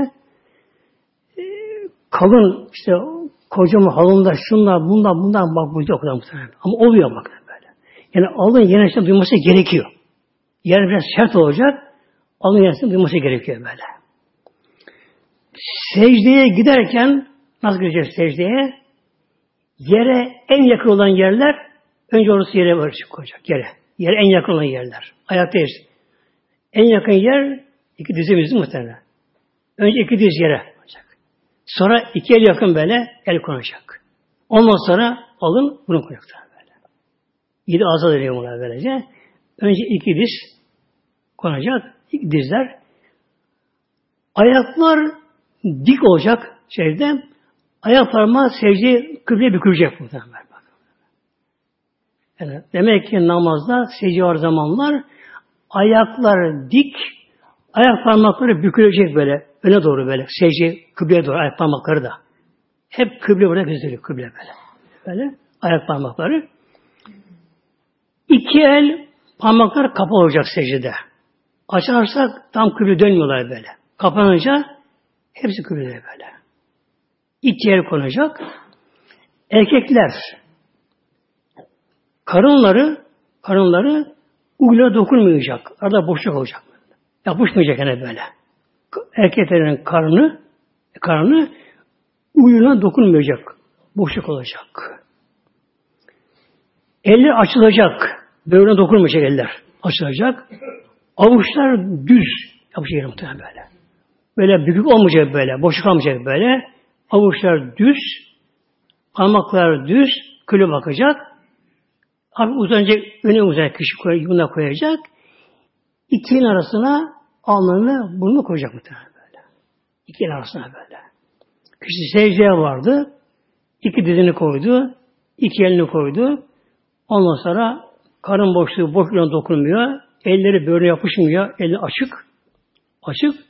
Ee, kalın işte kocamın halında şunlar bunlar bunlar bak bu o kadar muhtemelen. Ama oluyor bak. Yani alın yenisini duyması gerekiyor. Yer biraz sert olacak. Alın yenisini duyması gerekiyor böyle. Secdeye giderken nasıl gideceğiz secdeye? Yere en yakın olan yerler önce orası yere varacak koyacak. Yere. Yere en yakın olan yerler. Ayaktayız. En yakın yer iki dizimiz muhtemelen. Önce iki diz yere olacak. Sonra iki el yakın böyle el konacak. Ondan sonra alın bunu koyacaklar. Yedi ağza deniyor bunlar böylece. Önce iki diz konacak. İki dizler. Ayaklar dik olacak şeyde. Ayak parmağı secdeye kıbleye bükülecek muhtemelen. Yani demek ki namazda secde var zamanlar ayaklar dik, ayak parmakları bükülecek böyle. Öne doğru böyle. Secde kıbleye doğru ayak parmakları da. Hep kıble burada gösteriyor. Kıble böyle. Böyle ayak parmakları. İki el parmaklar kapalı olacak secdede. Açarsak tam kıble dönmüyorlar böyle. Kapanınca hepsi kıble böyle. İki el konacak. Erkekler karınları karınları uyla dokunmayacak. Arada boşluk olacak. Yapışmayacak yani böyle. Erkeklerin karnı karnı uyuna dokunmayacak. Boşluk olacak. Eller açılacak. Böğrüne dokunmayacak eller. Açılacak. Avuçlar düz yapacak muhtemelen böyle. Böyle bükük olmayacak böyle. Boşluk olmayacak böyle. Avuçlar düz. Parmaklar düz. Külü bakacak. Hafif uzanacak. Öne uzanacak. Kişi koy, buna koyacak. İkinin arasına alnını burnunu koyacak muhtemelen böyle. İkinin arasına böyle. Kişi secdeye vardı. İki dizini koydu. iki elini koydu. Ondan sonra karın boşluğu boşluğuna dokunmuyor. Elleri böyle yapışmıyor. Eli açık. Açık.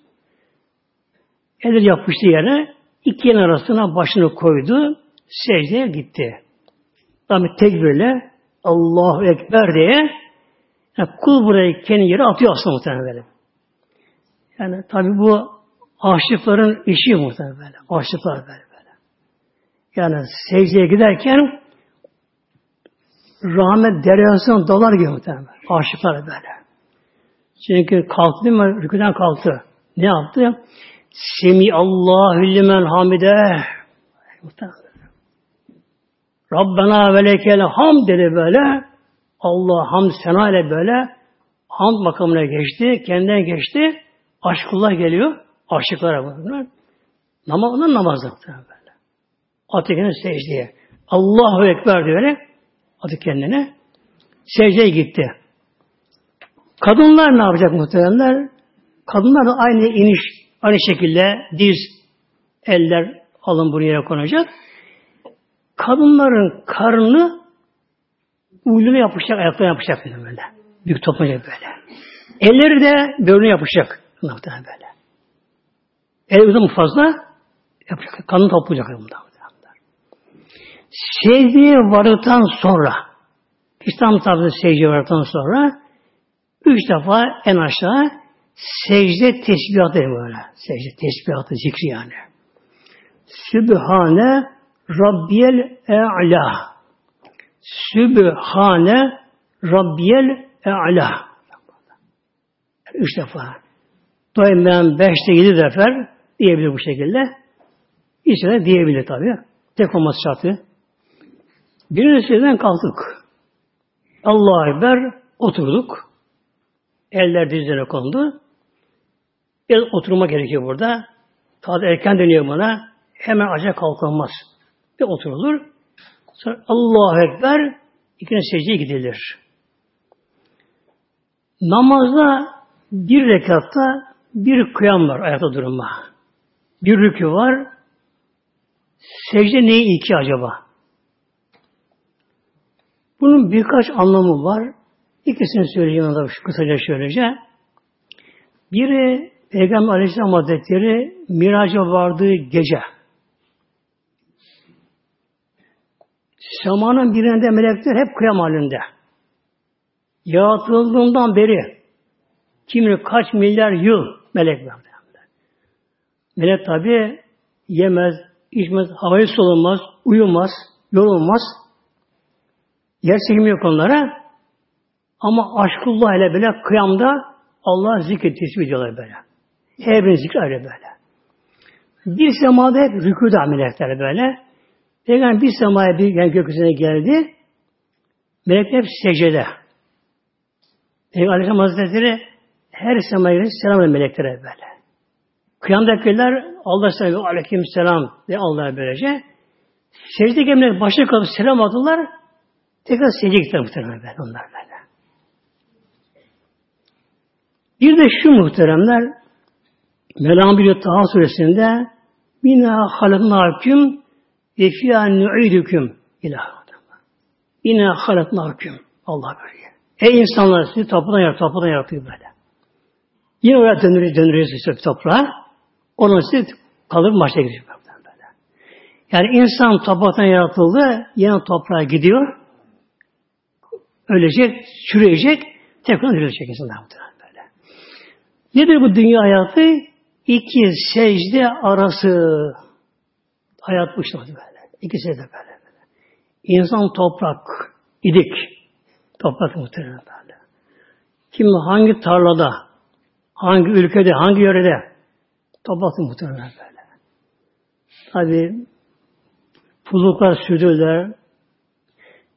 Elleri yapıştı yere iki yan arasına başını koydu. Secdeye gitti. Tabi tekbirle Allahu Ekber diye yani kul burayı kendi yere atıyor aslında muhtemelen böyle. Yani tabi bu aşıkların işi muhtemelen böyle. Aşıklar böyle böyle. Yani secdeye giderken rahmet deryasına dalar gibi muhtemelen. Aşıklar böyle. Çünkü kalktı değil mi? Rüküden kalktı. Ne yaptı? Semi Allahu limen hamide. Rabbena ve lekel ham dedi böyle. Allah ham sena ile böyle ham makamına geçti. Kendinden geçti. Aşkullah geliyor. Aşıklara bunlar. Namaz, onlar namazda böyle. Ateşine secdeye. Allahu Ekber diye böyle adı kendine. Secdeye gitti. Kadınlar ne yapacak muhtemelenler? Kadınlar da aynı iniş, aynı şekilde diz, eller alın buraya konacak. Kadınların karnı uyluna yapışacak, ayaklarına yapışacak böyle. Büyük toplanacak böyle. Elleri de böğrüne yapışacak. Muhtemelen böyle. El uzun fazla yapacak. Kanını toplayacak. Secdeye vardıktan sonra İslam tabi secdeye vardıktan sonra üç defa en aşağı secde tesbihatı böyle. Secde tesbihatı zikri yani. Sübhane Rabbiyel E'la Sübhane Rabbiyel E'la Üç defa. Doymayan beşte yedi defer diyebilir bu şekilde. İşte diyebilir tabi. Tek olması şartı. Birinci secdeden kalktık. Allah'a Ekber oturduk. Eller dizlerine kondu. Biraz oturma gerekiyor burada. Tabi erken dönüyor bana. Hemen acı kalkılmaz. Bir oturulur. Sonra Allahu Ekber ikinci secdeye gidilir. Namazda bir rekatta bir kıyam var ayakta durma. Bir rükü var. Secde neyi iki acaba? Bunun birkaç anlamı var. İkisini söyleyeyim şu kısaca şöylece. Biri Peygamber Aleyhisselam Hazretleri miraca vardığı gece. Semanın birinde melekler hep kıyam halinde. Yaratıldığından beri kim kaç milyar yıl melek var. Melek tabi yemez, içmez, havayı solunmaz, uyumaz, yorulmaz. Yer yok onlara. Ama aşkullah ile böyle kıyamda Allah zikir tesbih ediyorlar böyle. Her bir zikri ayrı böyle. Bir semada hep rükuda melekler böyle. Peygamber bir semaya bir yani gökyüzüne geldi. Melekler hep secdede. Peygamber Aleyhisselam Hazretleri her semaya gelince selam verir meleklere böyle. Kıyamdakiler Allah selam aleyküm selam ve Allah'a böylece. Secde gemler başa kalıp selam aldılar. Tekrar secdeye gittiler muhteremler böyle, onlar böyle. Bir de şu muhteremler Mevlam biliyor Taha suresinde Bina halaknâküm ve fiyâ nu'idüküm ilah. Bina halaknâküm Allah böyle. Ey insanlar sizi topradan yaratıyor, topradan yaratıyor böyle. Yine oraya döndürüyor, döndürüyor sizi toprağa. Onun sizi kalır maçta gidiyor böyle. Yani insan topraktan yaratıldı, yine toprağa gidiyor ölecek, çürüyecek, tekrar dirilecek insanlar böyle. Nedir bu dünya hayatı? İki secde arası hayat bu işte. İki secde böyle. İnsan toprak, idik. Toprak muhtemelen böyle. Kim hangi tarlada, hangi ülkede, hangi yörede toprak muhtemelen böyle. Tabi puluklar sürdüler,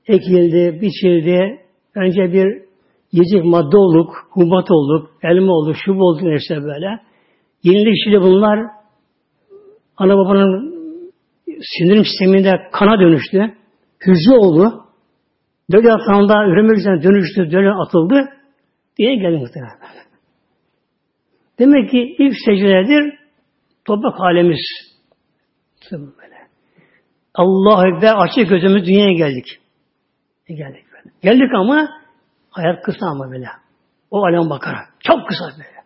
ekildi, biçildi, önce bir yiyecek madde olduk, hubat olduk, elma olduk, şu olduk işte böyle. Yenilik işiyle bunlar ana babanın sindirim sisteminde kana dönüştü. Hücre oldu. Döl yatağında üreme üzerine dönüştü, döle atıldı diye geldi muhtemelen. Demek ki ilk secdelerdir toprak halimiz. Böyle. Allah Ekber açık gözümüz dünyaya geldik. E geldik böyle. Geldik ama hayat kısa ama böyle. O alem bakarak. Çok kısa böyle.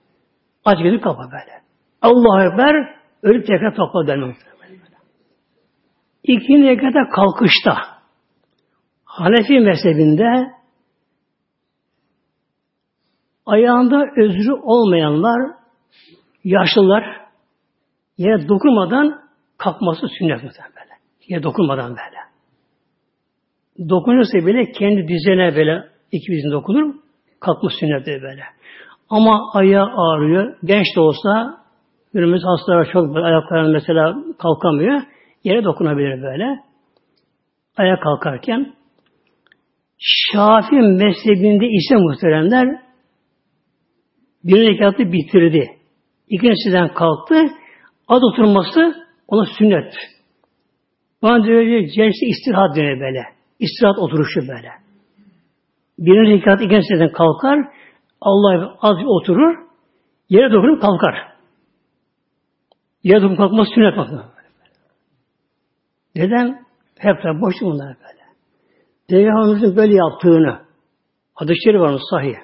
Aç gelip kapa böyle. Allah Ekber ölüp tekrar topla dönmek. İkinci rekata kalkışta Hanefi mezhebinde ayağında özrü olmayanlar yaşlılar yere dokunmadan kalkması sünnet böyle. Yere dokunmadan böyle. Dokunursa bile kendi dizine böyle iki dizine dokunur. Kalkmış sünnette böyle. Ama ayağı ağrıyor. Genç de olsa günümüz hastalar çok böyle ayaklarını mesela kalkamıyor. Yere dokunabilir böyle. Ayağa kalkarken Şafi mezhebinde ise muhteremler bir rekatı bitirdi. İkincisinden kalktı. Ad oturması ona sünnet. Bana diyor, celsi istirahat dönüyor böyle. İstirahat oturuşu böyle. Birinci rekat ikinci secdeden kalkar. Allah az oturur. Yere dokunup kalkar. Yere dokunup kalkması sünnet bakın. Neden? Hep de boş bunlar böyle. Peygamberimizin böyle yaptığını hadisleri var sahih.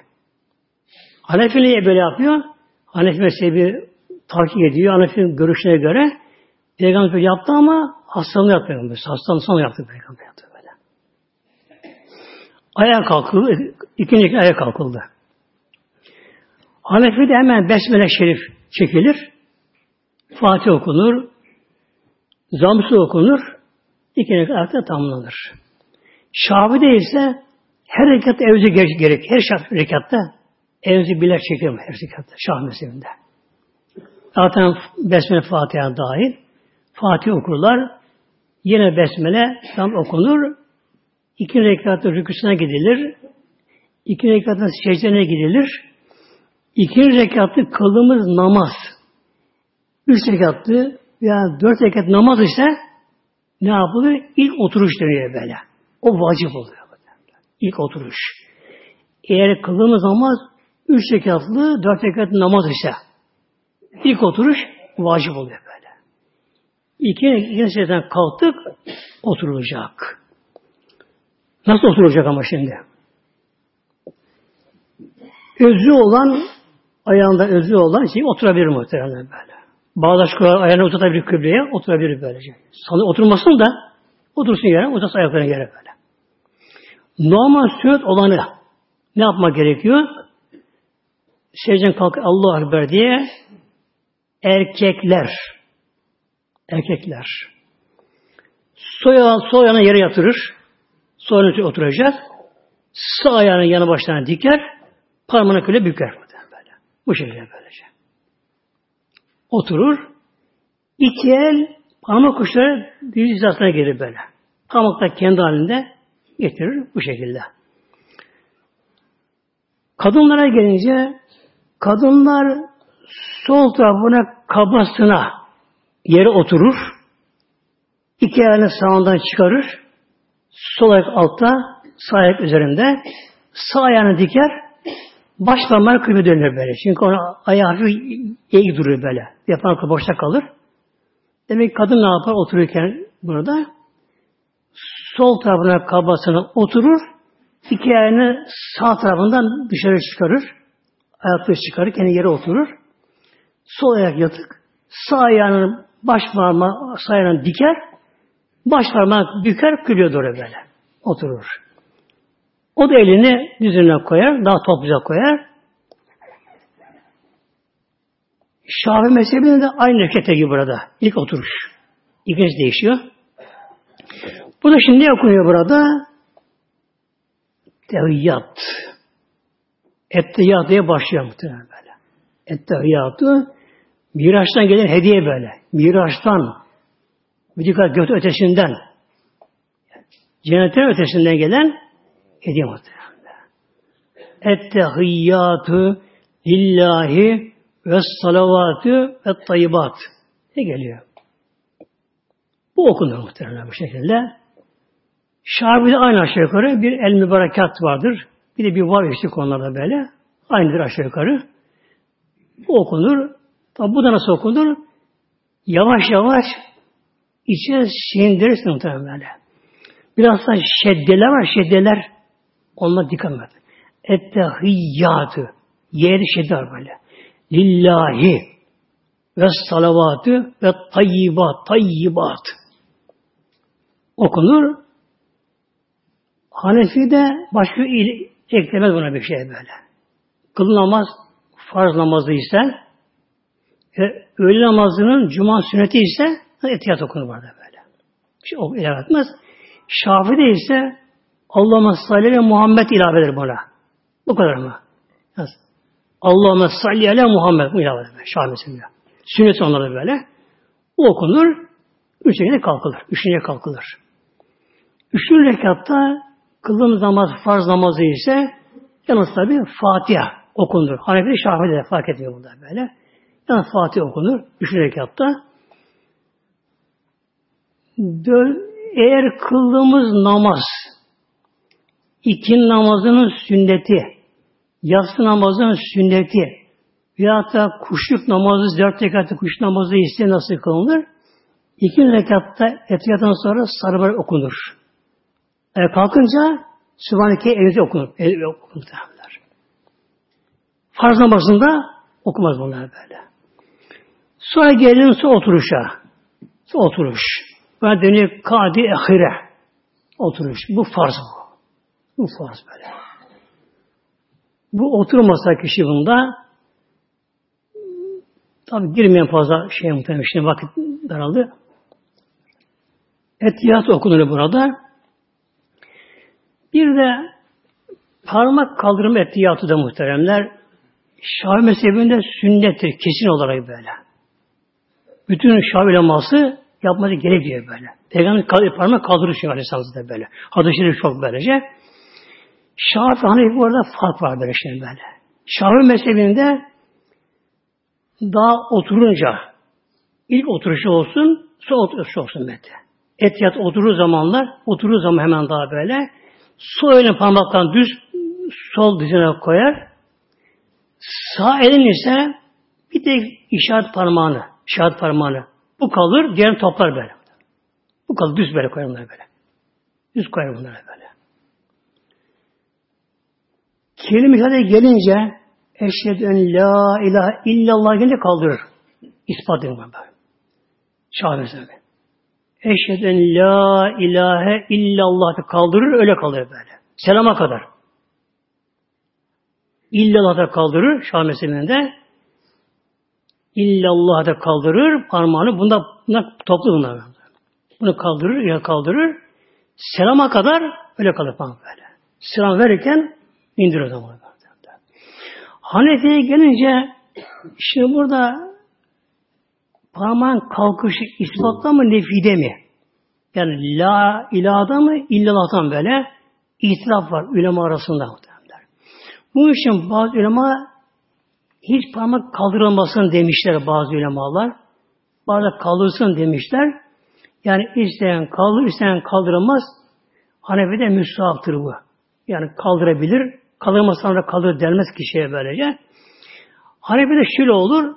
Hanefi niye böyle yapıyor? Hanefi mezhebi takip ediyor. Hanefi'nin görüşüne göre Peygamber yaptı ama hastalığını yaptı Peygamber. Hastalığını sonra yaptı Peygamber yaptı böyle. Ayağa kalkıldı. İkinci ayağa kalkıldı. Hanefi'de hemen Besmele Şerif çekilir. Fatih okunur. Zamsı okunur. İki rekat ayakta tamamlanır. Şafi'de ise her rekat evzi gerek. Her şart rekatta evzi biler çekilir her rekatta. Şah mezhebinde. Zaten Besmele Fatiha dahil. Fatih okurlar. Yine Besmele tam okunur. İki rekatın rüküsüne gidilir. İki rekatın secdene gidilir. İki rekatlı kıldığımız namaz. Üç rekatlı veya dört rekat namaz ise ne yapılır? İlk oturuş deniyor böyle. O vacip oluyor. İlk oturuş. Eğer kıldığımız namaz üç rekatlı, dört rekatlı namaz ise ilk oturuş vacip oluyor böyle. İki, iki secdeden kalktık, oturulacak. Nasıl oturacak ama şimdi? Özü olan, ayağında özü olan şey oturabilir muhtemelen böyle. Bağdaş kurar, ayağını uzatabilir kıbleye, oturabilir böylece. Sana oturmasın da, otursun yere, uzatsın ayaklarına yere böyle. Normal sünnet olanı ne yapmak gerekiyor? Secden kalk Allah Ekber diye erkekler erkekler soya, soyana yere yatırır sonra oturacak sağ ayağını yanı başlarına diker parmağını köle büker böyle. bu şekilde böylece oturur iki el parmak uçları diz hizasına gelir böyle parmaklar kendi halinde getirir bu şekilde kadınlara gelince kadınlar sol tarafına kabasına yere oturur. İki ayağını sağından çıkarır. Sol ayak altta, sağ ayak üzerinde. Sağ ayağını diker. Baş parmağı kıyma dönür böyle. Çünkü ona ayağı eğik duruyor böyle. Yapan boşta kalır. Demek ki kadın ne yapar otururken burada? Sol tarafına kabasına oturur. İki ayağını sağ tarafından dışarı çıkarır. Ayakları çıkarır. Kendi yere oturur. Sol ayak yatık. Sağ ayağının baş parmağı sağ diker. Baş parmağı büker, külüyor doğru böyle. Oturur. O da elini düzüne koyar. Daha topluca koyar. Şafi mezhebinde de aynı harekete gibi burada. İlk oturuş. İkinci değişiyor. Bu da şimdi ne okunuyor burada? Tehiyyat. Ettehiyyat diye başlıyor muhtemelen böyle. Ettehiyyatı Miraç'tan gelen hediye böyle. Miraç'tan bir dikkat göt ötesinden cennetin ötesinden gelen hediye muhtemelen. Ettehiyyatü lillahi ve salavatü ve tayyibat. Ne geliyor? Bu okunur muhtemelen bu şekilde. Şabi'de aynı aşağı yukarı bir el mübarekat vardır. Bir de bir var işte konularda böyle. Aynıdır aşağı yukarı. Bu okunur. Tabi bu da nasıl okunur? Yavaş yavaş içine sindirirsin muhtemelen böyle. Biraz da şeddeler var, şeddeler. Onunla dikkat et. Ettehiyyatı. Yeri şedde var böyle. Lillahi ve salavatı ve tayyibat, tayyibat. Okunur. Hanefi de başka il, eklemez buna bir şey böyle. Kıl namaz, farz namazı ise ve öğle namazının cuma sünneti ise etiyat okunur burada böyle. Şey, o ilave etmez. Şafi'de ise Allah'ıma salli ve Muhammed ilave eder buna. Bu kadar mı? Allah'ıma salli ala Muhammed bu ilave eder. Şafi'sinde. Sünnet onlarda böyle. Bu okunur. Üç şekilde kalkılır. Üçüncüye kalkılır. Üçüncü rekatta kıldığımız namaz farz namazı ise yalnız tabi Fatiha okunur. Hanefi Şafi'de fark etmiyor burada böyle. Yani Fatih okunur. Üç rekatta. Eğer kıldığımız namaz ikin namazının sünneti, yatsı namazının sünneti veyahut da kuşluk namazı, dört rekatlı kuş namazı ise nasıl kılınır? İki rekatta etiyattan sonra sarıbar okunur. E, kalkınca Sübhaneke evde okunur. Evde okunur. Farz namazında Okumaz bunlar böyle. Sonra gelin su oturuşa. Su oturuş. Ve dönüyor kadi ehire. Oturuş. Bu farz bu. Bu farz böyle. Bu oturmasa kişi bunda tabi girmeyen fazla şey muhtemelen şimdi vakit daraldı. Etiyat okunur burada. Bir de parmak kaldırma etiyatı da muhteremler Şafi mezhebinde sünnettir kesin olarak böyle. Bütün Şafi uleması yapması gerekiyor böyle. Peygamber parmak kaldırır şu Aleyhisselam'da böyle. Hadis-i çok böylece. Şafi Hanefi bu arada fark var böyle böyle. Şafi mezhebinde daha oturunca ilk oturuşu olsun sonra oturuşu olsun böyle. Et oturur zamanlar oturur zaman hemen daha böyle sol elini parmaktan düz sol dizine koyar. Sağ elin ise bir tek işaret parmağını, işaret parmağını. Bu kalır, diğer toplar böyle. Bu kalır, düz böyle koyar böyle. Düz koyar bunları böyle. Kelime şahade gelince eşhedü la ilahe illallah gelince kaldırır. İspat edin böyle. Şahane söyle. Eşhedü la ilahe illallah kaldırır, öyle kalır böyle. Selama kadar. İllallah da kaldırır Şah mezhebinde. İllallah da kaldırır parmağını. Bunda, bunda toplu bunlar. Bunu kaldırır ya kaldırır. Selama kadar öyle kalır parmak böyle. Selam verirken indirir o zaman. Hanefi'ye gelince şimdi burada parmağın kalkışı ispatla mı nefide mi? Yani la ilada mı illallah'tan böyle itiraf var ulema arasında. Bu için bazı ulema hiç parmak kaldırılmasın demişler bazı ulemalar. Bazı kaldırsın demişler. Yani isteyen kaldır, isteyen kaldırılmaz. Hanefi'de müstahaptır bu. Yani kaldırabilir. Kaldırmazsan da kaldır denmez kişiye böylece. Hanefi'de şöyle olur.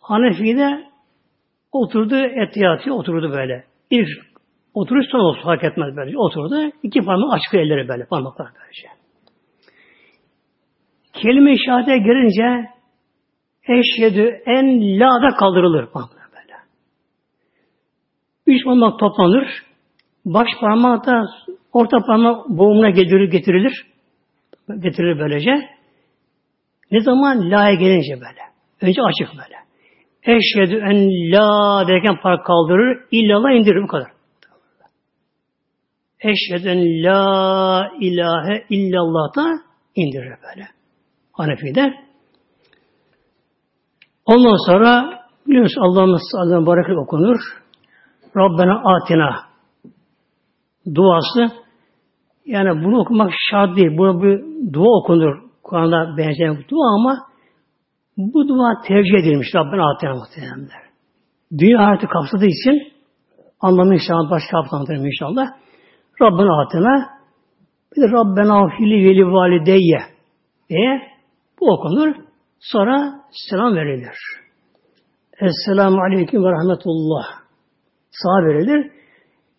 Hanefi'de oturdu etiyatı oturdu böyle. İlk oturuş son olsun fark etmez böyle. Oturdu. iki parmak açık elleri böyle parmaklar böylece. Kelime-i şehadete girince eşhedü en la da kaldırılır. Böyle. Üç parmak toplanır. Baş parmak da orta parmak boğumuna getirilir, getirilir. Getirilir böylece. Ne zaman la'ya gelince böyle. Önce açık böyle. Eşhedü en la derken parmak kaldırır. İllallah indirir bu kadar. Eşhedü en la ilahe illallah da indirir böyle. Hanefi'de. Ondan sonra biliyorsunuz Allah'ın Allah'ın bareket okunur. Rabbena atina duası yani bunu okumak şart değil. Bu bir dua okunur. Kur'an'da benzeyen bir dua ama bu dua tercih edilmiş Rabbena atina muhtemelenler. Dünya hayatı kapsadığı için anlamı inşallah başka kapsamdır inşallah. Rabbena atina bir de Rabbena fili veli valideyye diye bu okunur. Sonra selam verilir. Esselamu Aleyküm ve Rahmetullah. Sağ verilir.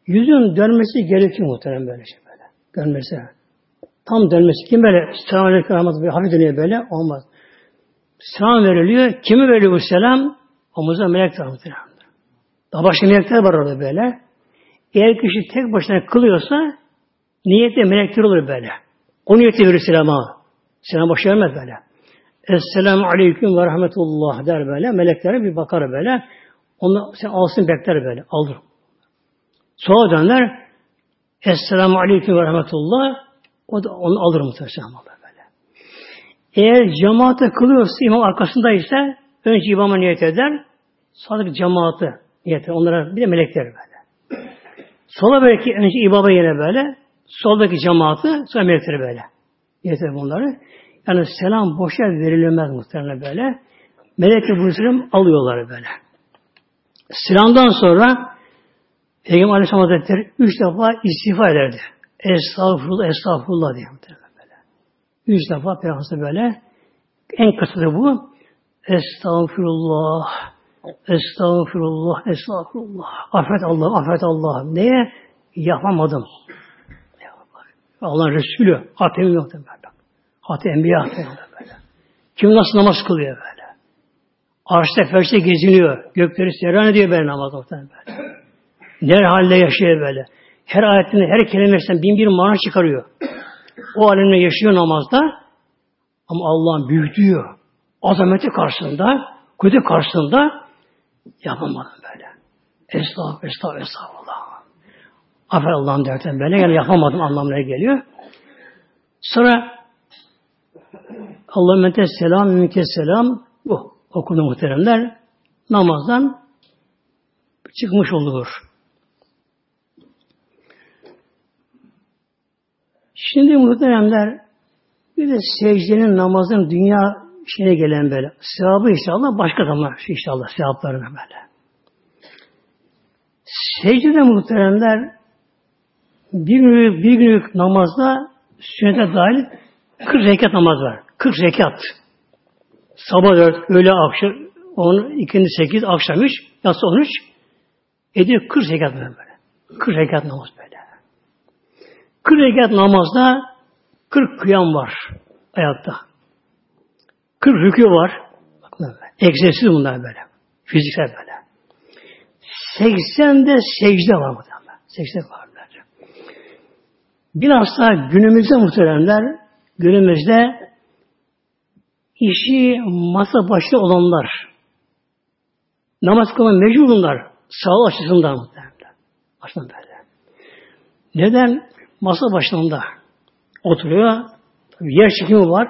Yüzün dönmesi gerekiyor muhtemelen böyle şey böyle. Dönmesi. Tam dönmesi. Kim böyle selam aleyküm rahmetullah hafif dönüyor böyle olmaz. Selam veriliyor. Kimi veriyor bu selam? Omuzda melek rahmetullah. Daha başka melekler var orada böyle. Eğer kişi tek başına kılıyorsa niyette melekler olur böyle. O niyeti verir selama. Selam boş vermez böyle. Esselamu aleyküm ve rahmetullah der böyle. Meleklere bir bakar böyle. Onu sen alsın bekler böyle. Alır. Sonra döner. Esselamu aleyküm ve rahmetullah. O da onu alır muhtemelen böyle. Eğer cemaate kılıyorsa imam arkasındaysa önce imama niyet eder. Sonra cemaati niyet eder. Onlara bir de melekler böyle. Sola belki önce ibaba yine böyle. Soldaki cemaati sonra melekleri böyle. Niyet eder bunları. Yani selam boşa verilmez muhtemelen böyle. Melek-i alıyorlar böyle. Selamdan sonra Peygamber Aleyhisselam Hazretleri üç defa istiğfar ederdi. Estağfurullah, estağfurullah diye muhtemelen böyle. Üç defa Peygamber böyle. En kısası bu. Estağfurullah, estağfurullah, estağfurullah. Affet Allah, affet Allah. Neye? Yapamadım. Allah'ın Resulü. Hatem yok böyle. Hatem Enbiya böyle. Kim nasıl namaz kılıyor böyle. Arşta ferşte geziniyor. Gökleri seyran ediyor böyle namaz böyle. Ne halde yaşıyor böyle. Her ayetinde, her kelimesinden bin bir mana çıkarıyor. O alemde yaşıyor namazda. Ama Allah'ın büyüklüğü, azameti karşısında, kudret karşısında yapamadım böyle. Estağfurullah, estağfurullah, estağfurullah. Aferin Allah'ım derken böyle. Yani yapamadım anlamına geliyor. Sonra Allahümme selam, mümkün selam bu okundu muhteremler. Namazdan çıkmış olur. Şimdi muhteremler bir de secdenin namazın dünya şeyine gelen böyle. Sevabı inşallah başka zaman inşallah sevaplarına böyle. Secdede muhteremler bir günlük, bir günlük namazda sünnete dahil 40 rekat namaz var. 40 rekat. Sabah 4, öğle akşam 10, ikindi 8, akşam 3, yatsı 13. Ediyor 40 rekat böyle. 40 rekat namaz böyle. 40 rekat namazda 40 kıyam var ayakta. 40 rükü var. Egzersiz bunlar böyle. Fiziksel böyle. 80'de secde var mı? 80 var. Bilhassa günümüzde muhteremler, günümüzde işi masa başında olanlar, namaz kılma mecburunlar, sağlık açısından muhteremler. Açısından böyle. Neden? Masa başında oturuyor. Yer çekimi var.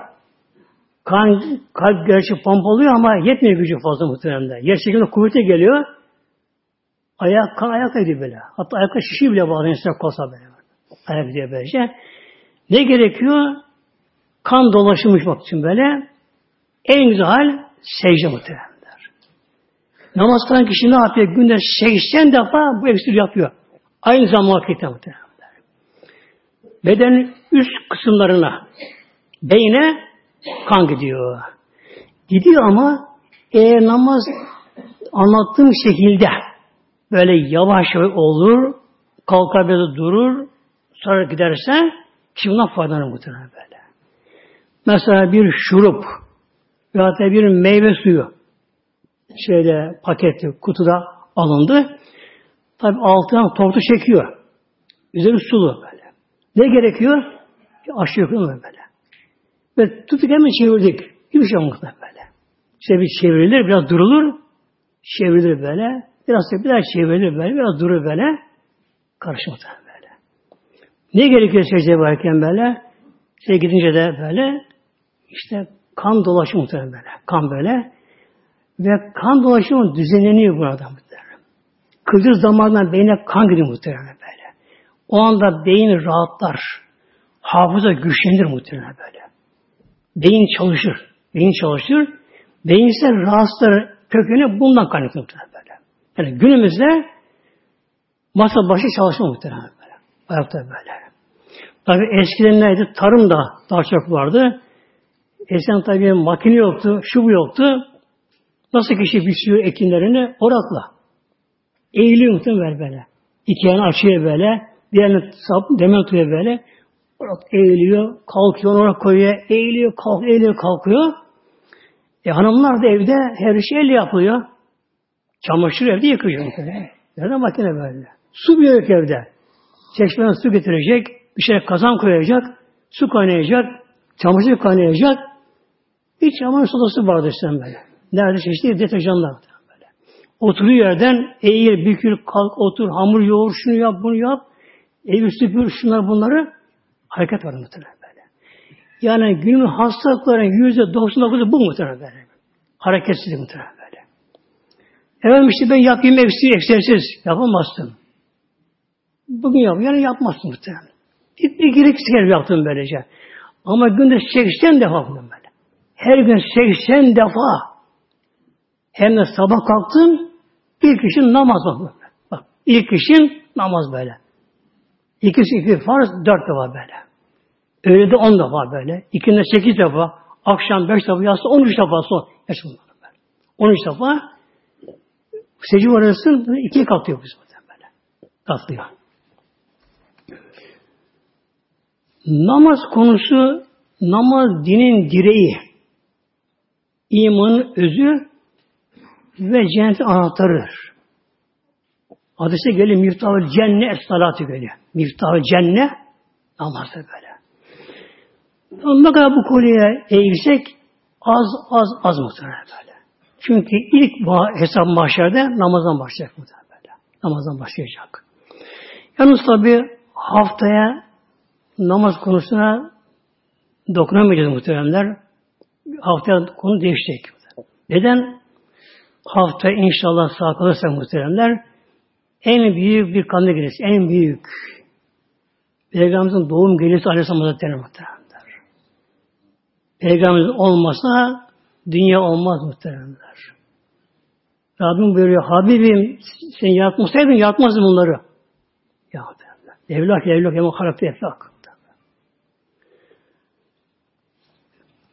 Kan, kalp gerçi pompalıyor ama yetmiyor gücü fazla muhteremler. Yer çekiminde kuvvete geliyor. Ayak, kan ayak ediyor böyle. Hatta ayakta şişi bile bağlı insan kolsa böyle ayak ediyor böylece. Ne gerekiyor? Kan dolaşımı bak için böyle. En güzel hal secde muhtemelenler. Namaz kılan kişi ne yapıyor? Günde 80 defa bu eksir yapıyor. Aynı zaman vakitte muhtemelenler. Bedenin üst kısımlarına, beyne kan gidiyor. Gidiyor ama eğer namaz anlattığım şekilde böyle yavaş olur, kalkar böyle durur, sonra giderse kişi bundan faydalanır muhtemelen böyle. Mesela bir şurup veya da bir meyve suyu şeyde paketli kutuda alındı. Tabi altından tortu çekiyor. Üzeri sulu. Ne gerekiyor? Aşağı yukarı böyle. Ve tuttuk hemen çevirdik. Hiçbir şey olmaz böyle. İşte bir çevrilir, biraz durulur. Çevrilir böyle. Biraz da biraz çevrilir böyle. Biraz durur böyle. Karışmadan. Ne gerekiyor secde varken böyle? Şey gidince de böyle işte kan dolaşımı böyle. Kan böyle. Ve kan dolaşımı düzenleniyor burada muhtemelen. Kıldır zamandan beyne kan gidiyor muhtemelen böyle. O anda beyin rahatlar. Hafıza güçlenir muhtemelen böyle. Beyin çalışır. Beyin çalışır. Beyinsel rahatsızlar kökeni bundan kaynaklı muhtemelen böyle. Yani günümüzde masa başı çalışma muhtemelen. Ayakta böyle. Tabi eskiden neydi? Tarım da daha çok vardı. Eskiden tabi makine yoktu, şu bu yoktu. Nasıl kişi biçiyor ekinlerini? Orakla. Eğiliyor muhtemelen böyle. İki yana açıyor böyle. Bir yana sap, demen tutuyor böyle. Eğiliyor, kalkıyor, orak koyuyor, eğiliyor, kalk, eğiliyor, kalkıyor. E hanımlar da evde her şey elle yapılıyor. Çamaşır evde yıkıyor. Nereden makine böyle? Su bir yok evde. Çeşmeden su getirecek, bir şey kazan koyacak, su kaynayacak, çamaşır kaynayacak. Bir çamaşır sodası vardır sen böyle. Nerede çeşitli deterjanlar böyle. Oturuyor yerden eğil, bükül, kalk, otur, hamur yoğur, şunu yap, bunu yap. Evi süpür, şunlar bunları. Hareket var muhtemelen böyle. Yani günün hastalıkların yüzde 99'u bu muhtemelen böyle. Hareketsizlik muhtemelen böyle. Efendim işte ben yapayım egzersiz, egzersiz. Yapamazsın. Bugün yap, yarın yapmazsın muhtemelen. Bir, bir gereksiz kere yaptım böylece. Ama günde 80 defa bunu böyle. Her gün 80 defa hem de sabah kalktın ilk işin namaz bak. Bak ilk işin namaz böyle. İkisi iki farz dört defa böyle. Öğlede on defa böyle. İkinde sekiz defa. Akşam beş defa. Yatsı on üç defa son. Yaşım böyle. On üç defa. Secde arasın ikiye katlıyor biz böyle. Katlıyor. Namaz konusu namaz dinin direği. imanın özü ve cennetin anahtarıdır. Hadise geliyor miftahı cennet salatı geliyor. Miftahı cennet namazda böyle. Ne kadar bu konuya eğilsek az az az muhtemelen böyle. Çünkü ilk hesap mahşerde namazdan başlayacak muhtemelen böyle. Namazdan başlayacak. Yalnız tabi haftaya namaz konusuna dokunamayacağız muhteremler. Haftaya konu değişecek. Neden? Hafta inşallah sağ kalırsa muhteremler en büyük bir kanlı gecesi. En büyük. Peygamberimizin doğum gecesi Aleyhisselam Hazretleri. Peygamberimiz olmasa dünya olmaz muhteremler. Rabbim buyuruyor, Habibim sen yaratmasaydın yaratmazdın bunları. Ya Evlak evlak yama halakta evlak.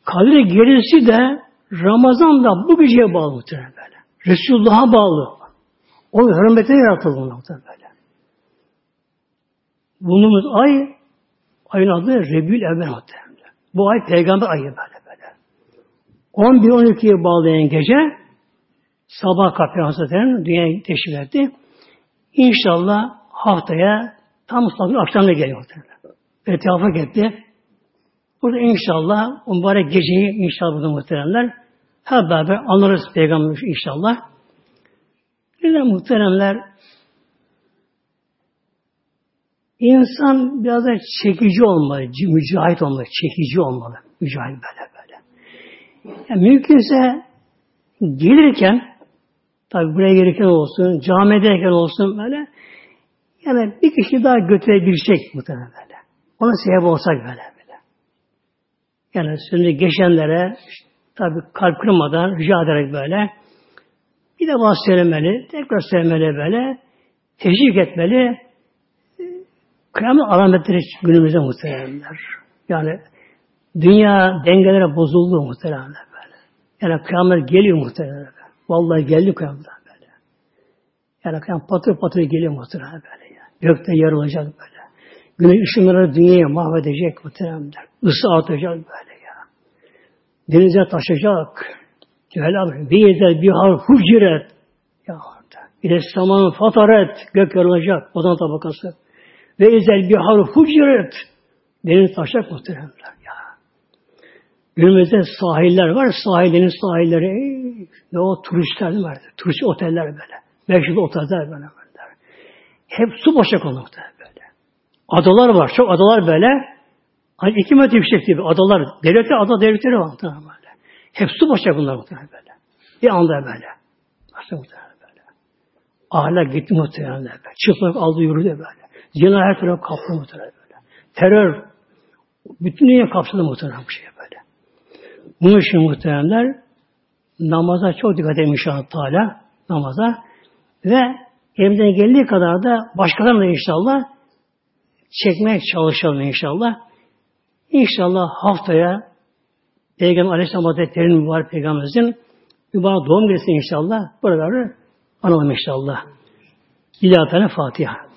Kadir gerisi de Ramazan da bu geceye bağlı muhtemelen. Resulullah'a bağlı. O hürmetine yaratıldı muhtemelen böyle. Bulunduğumuz ay ayın adı Rebül Evvel muhtemelen. Bu ay peygamber ayı böyle böyle. 11-12'ye bağlayan gece sabah kapı Hazretleri'nin dünyayı teşrif etti. İnşallah haftaya tam sabah akşamda geliyor. Etrafa gitti. Burada inşallah mübarek geceyi inşallah burada muhteremler hep beraber anlarız Peygamber inşallah. De muhteremler insan biraz da çekici olmalı, mücahit olmalı, çekici olmalı. Mücahit böyle böyle. Yani mümkünse gelirken tabi buraya gelirken olsun, camideyken olsun böyle yani bir kişi daha götürebilecek muhtemelen böyle. Ona sebep olsak böyle. Yani şimdi geçenlere tabi kalp kırmadan rica ederek böyle bir de bazı söylemeli, tekrar söylemeli böyle, teşvik etmeli. Kıyamet alametleri günümüzde muhtemelenler. Yani dünya dengelere bozuldu muhtemelenler böyle. Yani kıyamet geliyor muhtemelenler. Vallahi geldi kıyamet böyle. Yani kıyamet patır patır geliyor muhtemelen böyle. Yani. Gökte yarılacak böyle. Güneş ışınları dünyayı mahvedecek muhtemelenler. Isı artacak böyle. Denize taşacak. Celal bir yeter bir har huciret. Ya bir de samanın fataret. Gök yarılacak. Odan tabakası. Ve ezel bir har huciret. Deniz taşacak muhteremler. Ya. Günümüzde sahiller var. Sahillerin sahilleri ne o turistler var. Turist oteller böyle. Meşhur oteller böyle. böyle. Hep su boşak olmakta böyle. Adalar var. Çok adalar böyle. Hani iki metre yüksek gibi adalar, devletler, ada devletleri var böyle. Hep su başa bunlar muhtemelen böyle. Bir anda böyle. Başta muhtemelen böyle. Ahlak gitti muhtemelen böyle. Çıplak aldı yürüdü böyle. Zina her tarafı kaplı muhtemelen böyle. Terör, bütün dünya kapsadı muhtemelen bu şey böyle. Bunun için muhtemelenler namaza çok dikkat edin inşallah Teala namaza ve elimden geldiği kadar da başkalarına inşallah çekmeye çalışalım inşallah. İnşallah haftaya Peygamber Aleyhisselam Hazretleri'nin mübarek Peygamberimizin mübarek doğum günü inşallah. Burada analım inşallah. İlahi Fatiha.